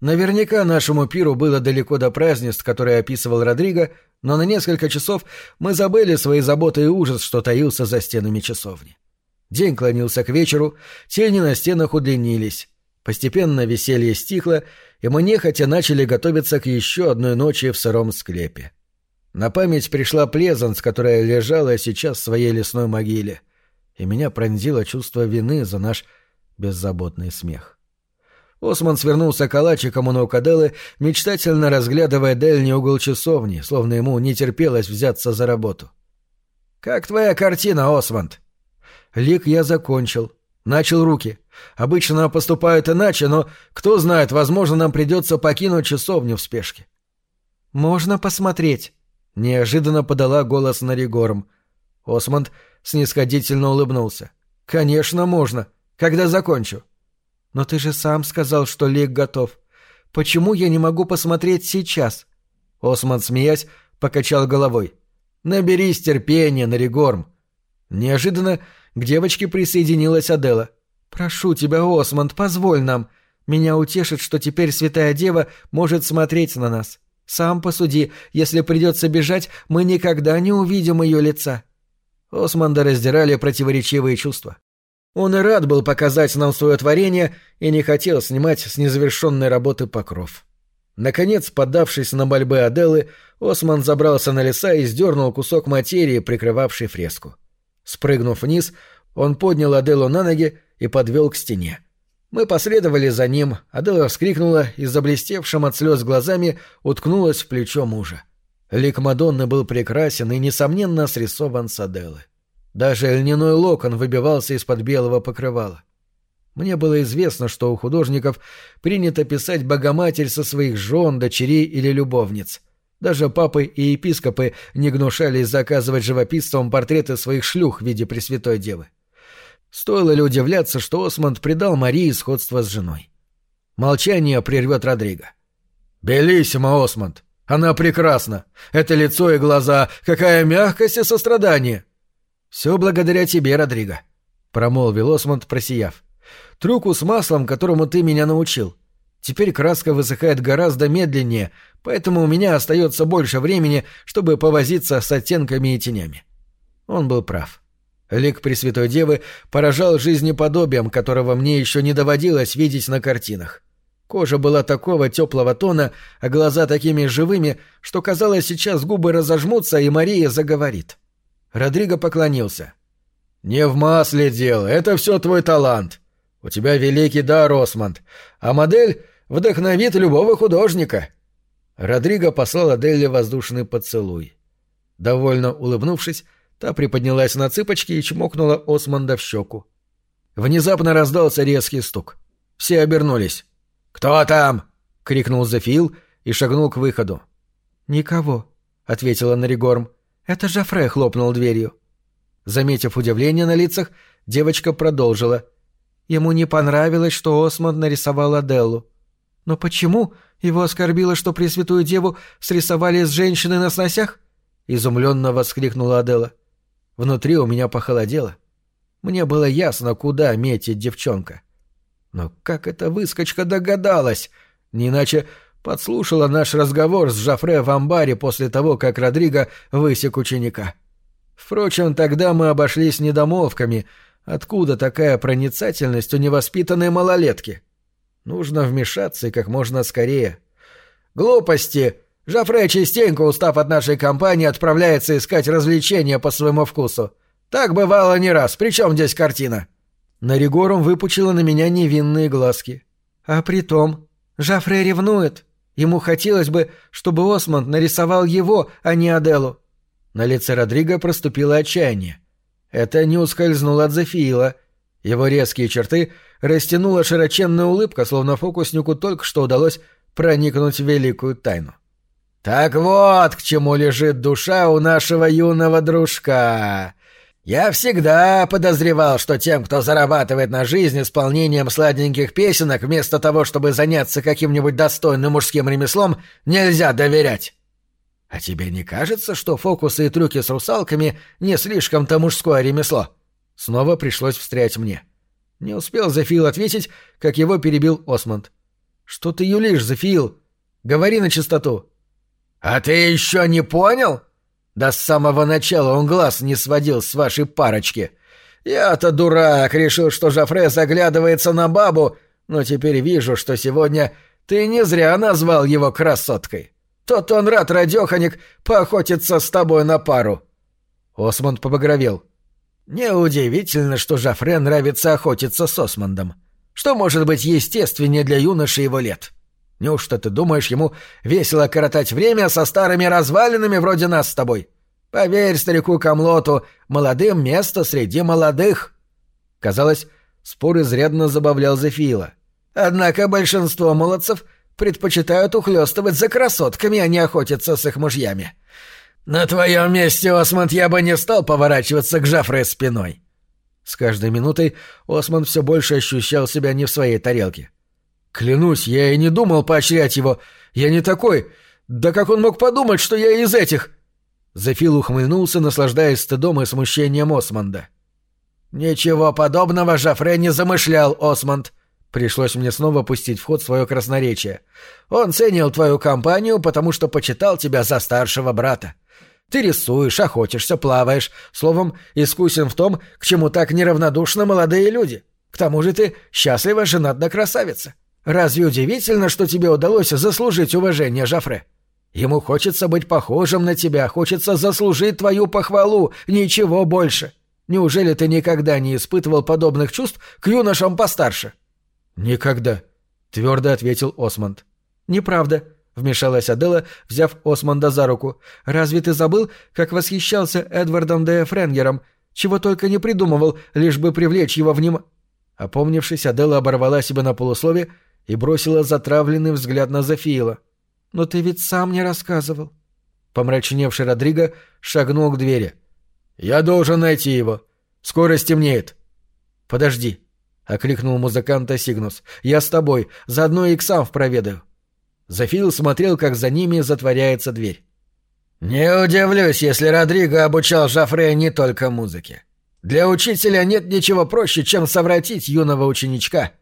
Наверняка нашему пиру было далеко до празднеств, которые описывал Родриго, но на несколько часов мы забыли свои заботы и ужас, что таился за стенами часовни. День клонился к вечеру, тени на стенах удлинились. Постепенно веселье стихло, и мы нехотя начали готовиться к еще одной ночи в сыром склепе. На память пришла Плезанс, которая лежала сейчас в своей лесной могиле, и меня пронзило чувство вины за наш беззаботный смех. Осман свернулся калачиком у ног Аделы, мечтательно разглядывая дальний угол часовни, словно ему не терпелось взяться за работу. «Как твоя картина, Осмонд?» Лик я закончил. Начал руки. Обычно поступают иначе, но, кто знает, возможно, нам придется покинуть часовню в спешке. «Можно посмотреть?» Неожиданно подала голос Наригорм. Осмонд снисходительно улыбнулся. «Конечно, можно. Когда закончу?» «Но ты же сам сказал, что Лик готов. Почему я не могу посмотреть сейчас?» Осмонд, смеясь, покачал головой. «Наберись терпения, Наригорм». Неожиданно к девочке присоединилась Адела. «Прошу тебя, Осмонд, позволь нам. Меня утешит, что теперь Святая Дева может смотреть на нас. Сам посуди, если придется бежать, мы никогда не увидим ее лица». Османда раздирали противоречивые чувства. Он и рад был показать нам свое творение и не хотел снимать с незавершенной работы покров. Наконец, поддавшись на мольбы Аделы, Осман забрался на леса и сдернул кусок материи, прикрывавший фреску. Спрыгнув вниз, он поднял Аделу на ноги и подвел к стене. Мы последовали за ним, Адела вскрикнула и, заблестевшим от слез глазами, уткнулась в плечо мужа. Лик Мадонны был прекрасен и, несомненно, срисован с Аделы. Даже льняной локон выбивался из-под белого покрывала. Мне было известно, что у художников принято писать Богоматерь со своих жен, дочерей или любовниц. Даже папы и епископы не гнушались заказывать живописцам портреты своих шлюх в виде Пресвятой Девы. Стоило ли удивляться, что Осмонд предал Марии сходство с женой? Молчание прервет Родриго. «Белиссимо, Осмонд! Она прекрасна! Это лицо и глаза! Какая мягкость и сострадание!» «Все благодаря тебе, Родриго», — промолвил Осмонд, просияв. «Трюку с маслом, которому ты меня научил. Теперь краска высыхает гораздо медленнее, поэтому у меня остается больше времени, чтобы повозиться с оттенками и тенями». Он был прав. Лик Пресвятой Девы поражал жизнеподобием, которого мне еще не доводилось видеть на картинах. Кожа была такого теплого тона, а глаза такими живыми, что казалось, сейчас губы разожмутся, и Мария заговорит. Родриго поклонился. «Не в масле дело, это все твой талант. У тебя великий дар, Осмонд, а модель вдохновит любого художника». Родриго послал Аделле воздушный поцелуй. Довольно улыбнувшись, Та приподнялась на цыпочки и чмокнула Османда в щеку. Внезапно раздался резкий стук. Все обернулись. «Кто там?» — крикнул Зефил и шагнул к выходу. «Никого», — ответила Наригорм. «Это Жафре хлопнул дверью». Заметив удивление на лицах, девочка продолжила. Ему не понравилось, что Осмонд нарисовал Аделлу. «Но почему его оскорбило, что Пресвятую Деву срисовали с женщиной на сносях?» — изумленно воскликнула Адела. — Внутри у меня похолодело. Мне было ясно, куда метит девчонка. Но как эта выскочка догадалась? Не иначе подслушала наш разговор с Жафре в амбаре после того, как Родриго высек ученика. Впрочем, тогда мы обошлись недомолвками. Откуда такая проницательность у невоспитанной малолетки? Нужно вмешаться и как можно скорее. «Глупости!» Жафре частенько, устав от нашей компании, отправляется искать развлечения по своему вкусу. Так бывало не раз. Причем здесь картина?» Наригорум выпучила на меня невинные глазки. «А притом, Жафре ревнует. Ему хотелось бы, чтобы Осмонд нарисовал его, а не Аделу». На лице Родриго проступило отчаяние. Это не ускользнуло от Зефиила. Его резкие черты растянула широченная улыбка, словно фокуснику только что удалось проникнуть в великую тайну. «Так вот, к чему лежит душа у нашего юного дружка. Я всегда подозревал, что тем, кто зарабатывает на жизнь исполнением сладеньких песенок, вместо того, чтобы заняться каким-нибудь достойным мужским ремеслом, нельзя доверять. А тебе не кажется, что фокусы и трюки с русалками не слишком-то мужское ремесло?» Снова пришлось встрять мне. Не успел Зефил ответить, как его перебил Осмонд. «Что ты юлишь, Зефил? Говори на чистоту». «А ты еще не понял?» Да с самого начала он глаз не сводил с вашей парочки. Я-то дурак, решил, что Жафре заглядывается на бабу, но теперь вижу, что сегодня ты не зря назвал его красоткой. Тот он рад, радеханик, поохотиться с тобой на пару». Осмонд побагровел. «Неудивительно, что Жафре нравится охотиться с Осмондом. Что может быть естественнее для юноши его лет?» Неужто ты думаешь ему весело коротать время со старыми развалинами вроде нас с тобой? Поверь старику Камлоту, молодым место среди молодых. Казалось, спор изрядно забавлял Зефила. Однако большинство молодцев предпочитают ухлёстывать за красотками, а не охотиться с их мужьями. «На твоем месте, Осмонд, я бы не стал поворачиваться к Жафре спиной». С каждой минутой Осмонд все больше ощущал себя не в своей тарелке. «Клянусь, я и не думал поощрять его. Я не такой. Да как он мог подумать, что я из этих?» Зафил ухмыльнулся, наслаждаясь стыдом и смущением Осмонда. «Ничего подобного Жафре не замышлял, Осмонд», Пришлось мне снова пустить в ход свое красноречие. Он ценил твою компанию, потому что почитал тебя за старшего брата. Ты рисуешь, охотишься, плаваешь, словом, искусен в том, к чему так неравнодушны молодые люди. К тому же ты счастлива женат на красавице. Разве удивительно, что тебе удалось заслужить уважение Жафре? Ему хочется быть похожим на тебя, хочется заслужить твою похвалу, ничего больше. Неужели ты никогда не испытывал подобных чувств к юношам постарше?» «Никогда», — твердо ответил Осмонд. «Неправда», — вмешалась Адела, взяв Осмонда за руку. «Разве ты забыл, как восхищался Эдвардом де Френгером? Чего только не придумывал, лишь бы привлечь его внимание...» Опомнившись, Адела оборвала себя на полуслове и бросила затравленный взгляд на Зафиила. «Но ты ведь сам не рассказывал». Помрачневший Родриго шагнул к двери. «Я должен найти его. Скоро стемнеет». «Подожди», — окликнул музыканта Сигнус. «Я с тобой. Заодно и к сам проведаю». Зафил смотрел, как за ними затворяется дверь. «Не удивлюсь, если Родриго обучал Жафре не только музыке. Для учителя нет ничего проще, чем совратить юного ученичка.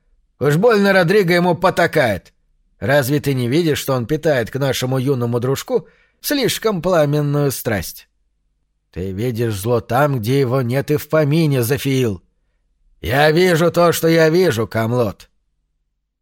Уж больно Родриго ему потакает. Разве ты не видишь, что он питает к нашему юному дружку слишком пламенную страсть?» «Ты видишь зло там, где его нет и в помине, Зафиил», «Я вижу то, что я вижу, Камлот.